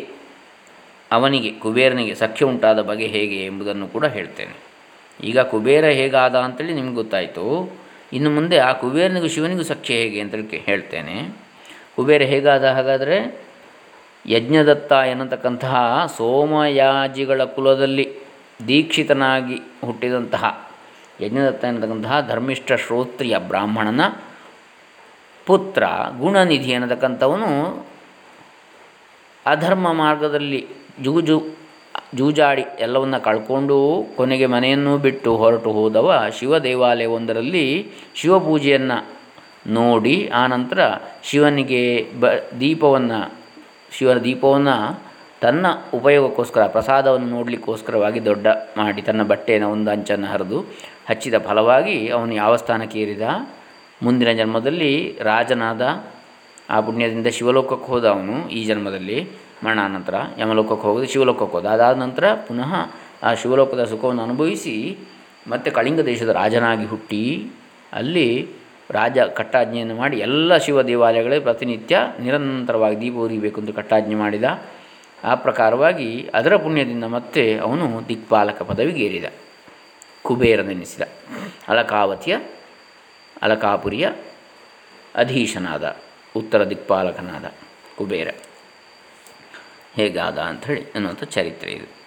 S1: ಅವನಿಗೆ, ಕುಬೇರನಿಗೆ ಸಖ್ಯ ಉಂಟಾದ ಬಗೆ ಹೇಗೆ ಎಂಬುದನ್ನು ಕೂಡ ಹೇಳ್ತೇನೆ. ಈಗ ಕುಬೇರ ಹೇಗಾದ ಅಂತೇಳಿ ನಿಮ್ಗೆ ಗೊತ್ತಾಯಿತು. ಇನ್ನು ಮುಂದೆ ಆ ಕುಬೇರನಿಗೂ ಶಿವನಿಗೂ ಸಖ್ಯ ಹೇಗೆ ಅಂತೇಳಿ ಹೇಳ್ತೇನೆ. ಕುಬೇರ ಹೇಗಾದ? ಹಾಗಾದರೆ ಯಜ್ಞದತ್ತ ಎನ್ನತಕ್ಕಂತಹ ಸೋಮಯಾಜಿಗಳ ಕುಲದಲ್ಲಿ ದೀಕ್ಷಿತನಾಗಿ ಹುಟ್ಟಿದಂತಹ ಯಜ್ಞದತ್ತ ಎನ್ನತಕ್ಕಂತಹ ಧರ್ಮಿಷ್ಠ ಶ್ರೋತ್ರಿಯ ಬ್ರಾಹ್ಮಣನ ಪುತ್ರ, ಗುಣನಿಧಿ ಅನ್ನತಕ್ಕಂಥವನು ಅಧರ್ಮ ಮಾರ್ಗದಲ್ಲಿ ಜೂಜು ಜೂಜಾಡಿ ಎಲ್ಲವನ್ನ ಕಳ್ಕೊಂಡು ಕೊನೆಗೆ ಮನೆಯನ್ನು ಬಿಟ್ಟು ಹೊರಟು ಹೋದವ ಶಿವ ದೇವಾಲಯವೊಂದರಲ್ಲಿ ಶಿವಪೂಜೆಯನ್ನು ನೋಡಿ ಆನಂತರ ಶಿವನಿಗೆ ಬ ದೀಪವನ್ನು, ಶಿವನ ದೀಪವನ್ನು ತನ್ನ ಉಪಯೋಗಕ್ಕೋಸ್ಕರ, ಪ್ರಸಾದವನ್ನು ನೋಡಲಿಕ್ಕೋಸ್ಕರವಾಗಿ ದೊಡ್ಡ ಮಾಡಿ ತನ್ನ ಬಟ್ಟೆಯನ್ನು ಒಂದು ಅಂಚನ್ನು ಹರಿದು ಹಚ್ಚಿದ ಫಲವಾಗಿ ಅವನು ಯಾವ ಸ್ಥಾನಕ್ಕೆ ಏರಿದ? ಮುಂದಿನ ಜನ್ಮದಲ್ಲಿ ರಾಜನಾದ ಆ ಪುಣ್ಯದಿಂದ ಶಿವಲೋಕಕ್ಕೆ ಹೋದ ಅವನು ಈ ಜನ್ಮದಲ್ಲಿ. ಮರಣಾನಂತರ ಯಮಲೋಕಕ್ಕೆ ಹೋಗೋದು, ಶಿವಲೋಕಕ್ಕೆ ಹೋದ ಅದಾದ ನಂತರ ಪುನಃ ಆ ಶಿವಲೋಕದ ಸುಖವನ್ನು ಅನುಭವಿಸಿ ಮತ್ತೆ ಕಳಿಂಗ ದೇಶದ ರಾಜನಾಗಿ ಹುಟ್ಟಿ ಅಲ್ಲಿ ರಾಜ ಕಟ್ಟಾಜ್ಞೆಯನ್ನು ಮಾಡಿ ಎಲ್ಲ ಶಿವ ದೇವಾಲಯಗಳೇ ಪ್ರತಿನಿತ್ಯ ನಿರಂತರವಾಗಿ ದೀಪ ಉರಿಬೇಕು ಅಂತ ಕಟ್ಟಾಜ್ಞೆ ಮಾಡಿದ. ಆ ಪ್ರಕಾರವಾಗಿ ಅದರ ಪುಣ್ಯದಿಂದ ಮತ್ತೆ ಅವನು ದಿಕ್ಪಾಲಕ ಪದವಿಗೇರಿದ. ಕುಬೇರನೆನಿಸಿದ. ಅಲಕಾವತಿಯ, ಅಲಕಾಪುರಿಯ ಅಧೀಶನಾದ, ಉತ್ತರ ದಿಕ್ಪಾಲಕನಾದ ಕುಬೇರ. ಹೇಗಾದ ಅಂಥೇಳಿ ಅನ್ನುವಂಥ ಚರಿತ್ರೆ ಇದು.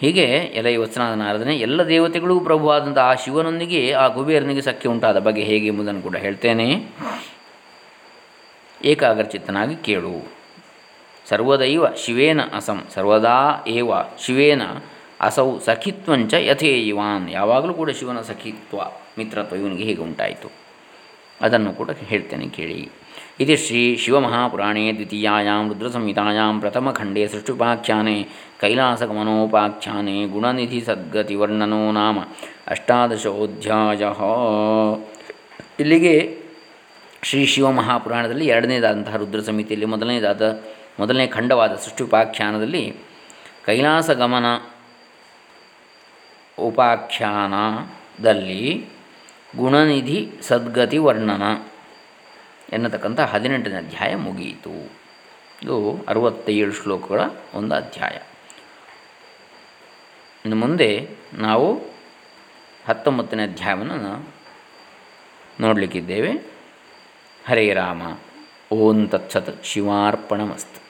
S1: ಹೀಗೆ ಎಲ್ಲ ವಚನಾದ ನಾರದನೆ ಎಲ್ಲ ದೇವತೆಗಳಿಗೂ ಪ್ರಭುವಾದಂಥ ಆ ಶಿವನೊಂದಿಗೆ ಆ ಕುಬೇರನಿಗೆ ಸಖ್ಯ ಉಂಟಾದ ಬಗ್ಗೆ ಹೇಗೆ ಎಂಬುದನ್ನು ಕೂಡ ಹೇಳ್ತೇನೆ. ಏಕಾಗ್ರಚಿತ್ತನಾಗಿ ಕೇಳು. ಸರ್ವದೈವ ಶಿವೇನ ಅಸಂ, ಸರ್ವದಾ ಏವ ಶಿವೇನ ಅಸೌ ಸಖಿತ್ವಂಚ ಯಥೇಯಿವಾನ್. ಯಾವಾಗಲೂ ಕೂಡ ಶಿವನ ಸಖಿತ್ವ, ಮಿತ್ರತ್ವ ಇವನಿಗೆ ಹೇಗೆ ಉಂಟಾಯಿತು? ಅದನ್ನು ಕೂಡ ಹೇಳ್ತೇನೆ ಕೇಳಿ. ಇದು ಶ್ರೀ ಶಿವಮಹಾಪುರಾಣೇ ದ್ವಿತೀಯಾಂ ರುದ್ರಸಂಹಿತಾಯಾಂ ಪ್ರಥಮಖಂಡೇ ಸೃಷ್ಟುಪಾಖ್ಯಾನೆ ಕೈಲಾಸಗಮನೋಪಾಖ್ಯಾನೆ ಗುಣನಿಧಿ ಸದ್ಗತಿ ವರ್ಣನೋ ನಾಮ ಅಷ್ಟಾದಶೋಧ್ಯಾಯ ಇಲ್ಲಿಗೆ ಶ್ರೀ ಶಿವಮಹಾಪುರಾಣದಲ್ಲಿ ಎರಡನೇದಾದಂತಹ ರುದ್ರ ಸಮಿತಿಯಲ್ಲಿ ಮೊದಲನೇದಾದ, ಮೊದಲನೇ ಖಂಡವಾದ ಸೃಷ್ಟಿಪಾಖ್ಯಾನದಲ್ಲಿ ಕೈಲಾಸಗಮನ ಉಪಾಖ್ಯಾನದಲ್ಲಿ ಗುಣನಿಧಿ ಸದ್ಗತಿ ವರ್ಣನ ಎನ್ನತಕ್ಕಂಥ ಹದಿನೆಂಟನೇ ಅಧ್ಯಾಯ ಮುಗಿಯಿತು. ಇದು ಅರವತ್ತೇಳು ಶ್ಲೋಕಗಳ ಒಂದು ಅಧ್ಯಾಯ. ಇನ್ನು ಮುಂದೆ ನಾವು ಹತ್ತೊಂಬತ್ತನೇ ಅಧ್ಯಾಯವನ್ನು ನೋಡಲಿಕ್ಕಿದ್ದೇವೆ. ಹರೇ ರಾಮ, ಓಂ ತತ್ಸತ್ ಶಿವಾರ್ಪಣಮಸ್ತು.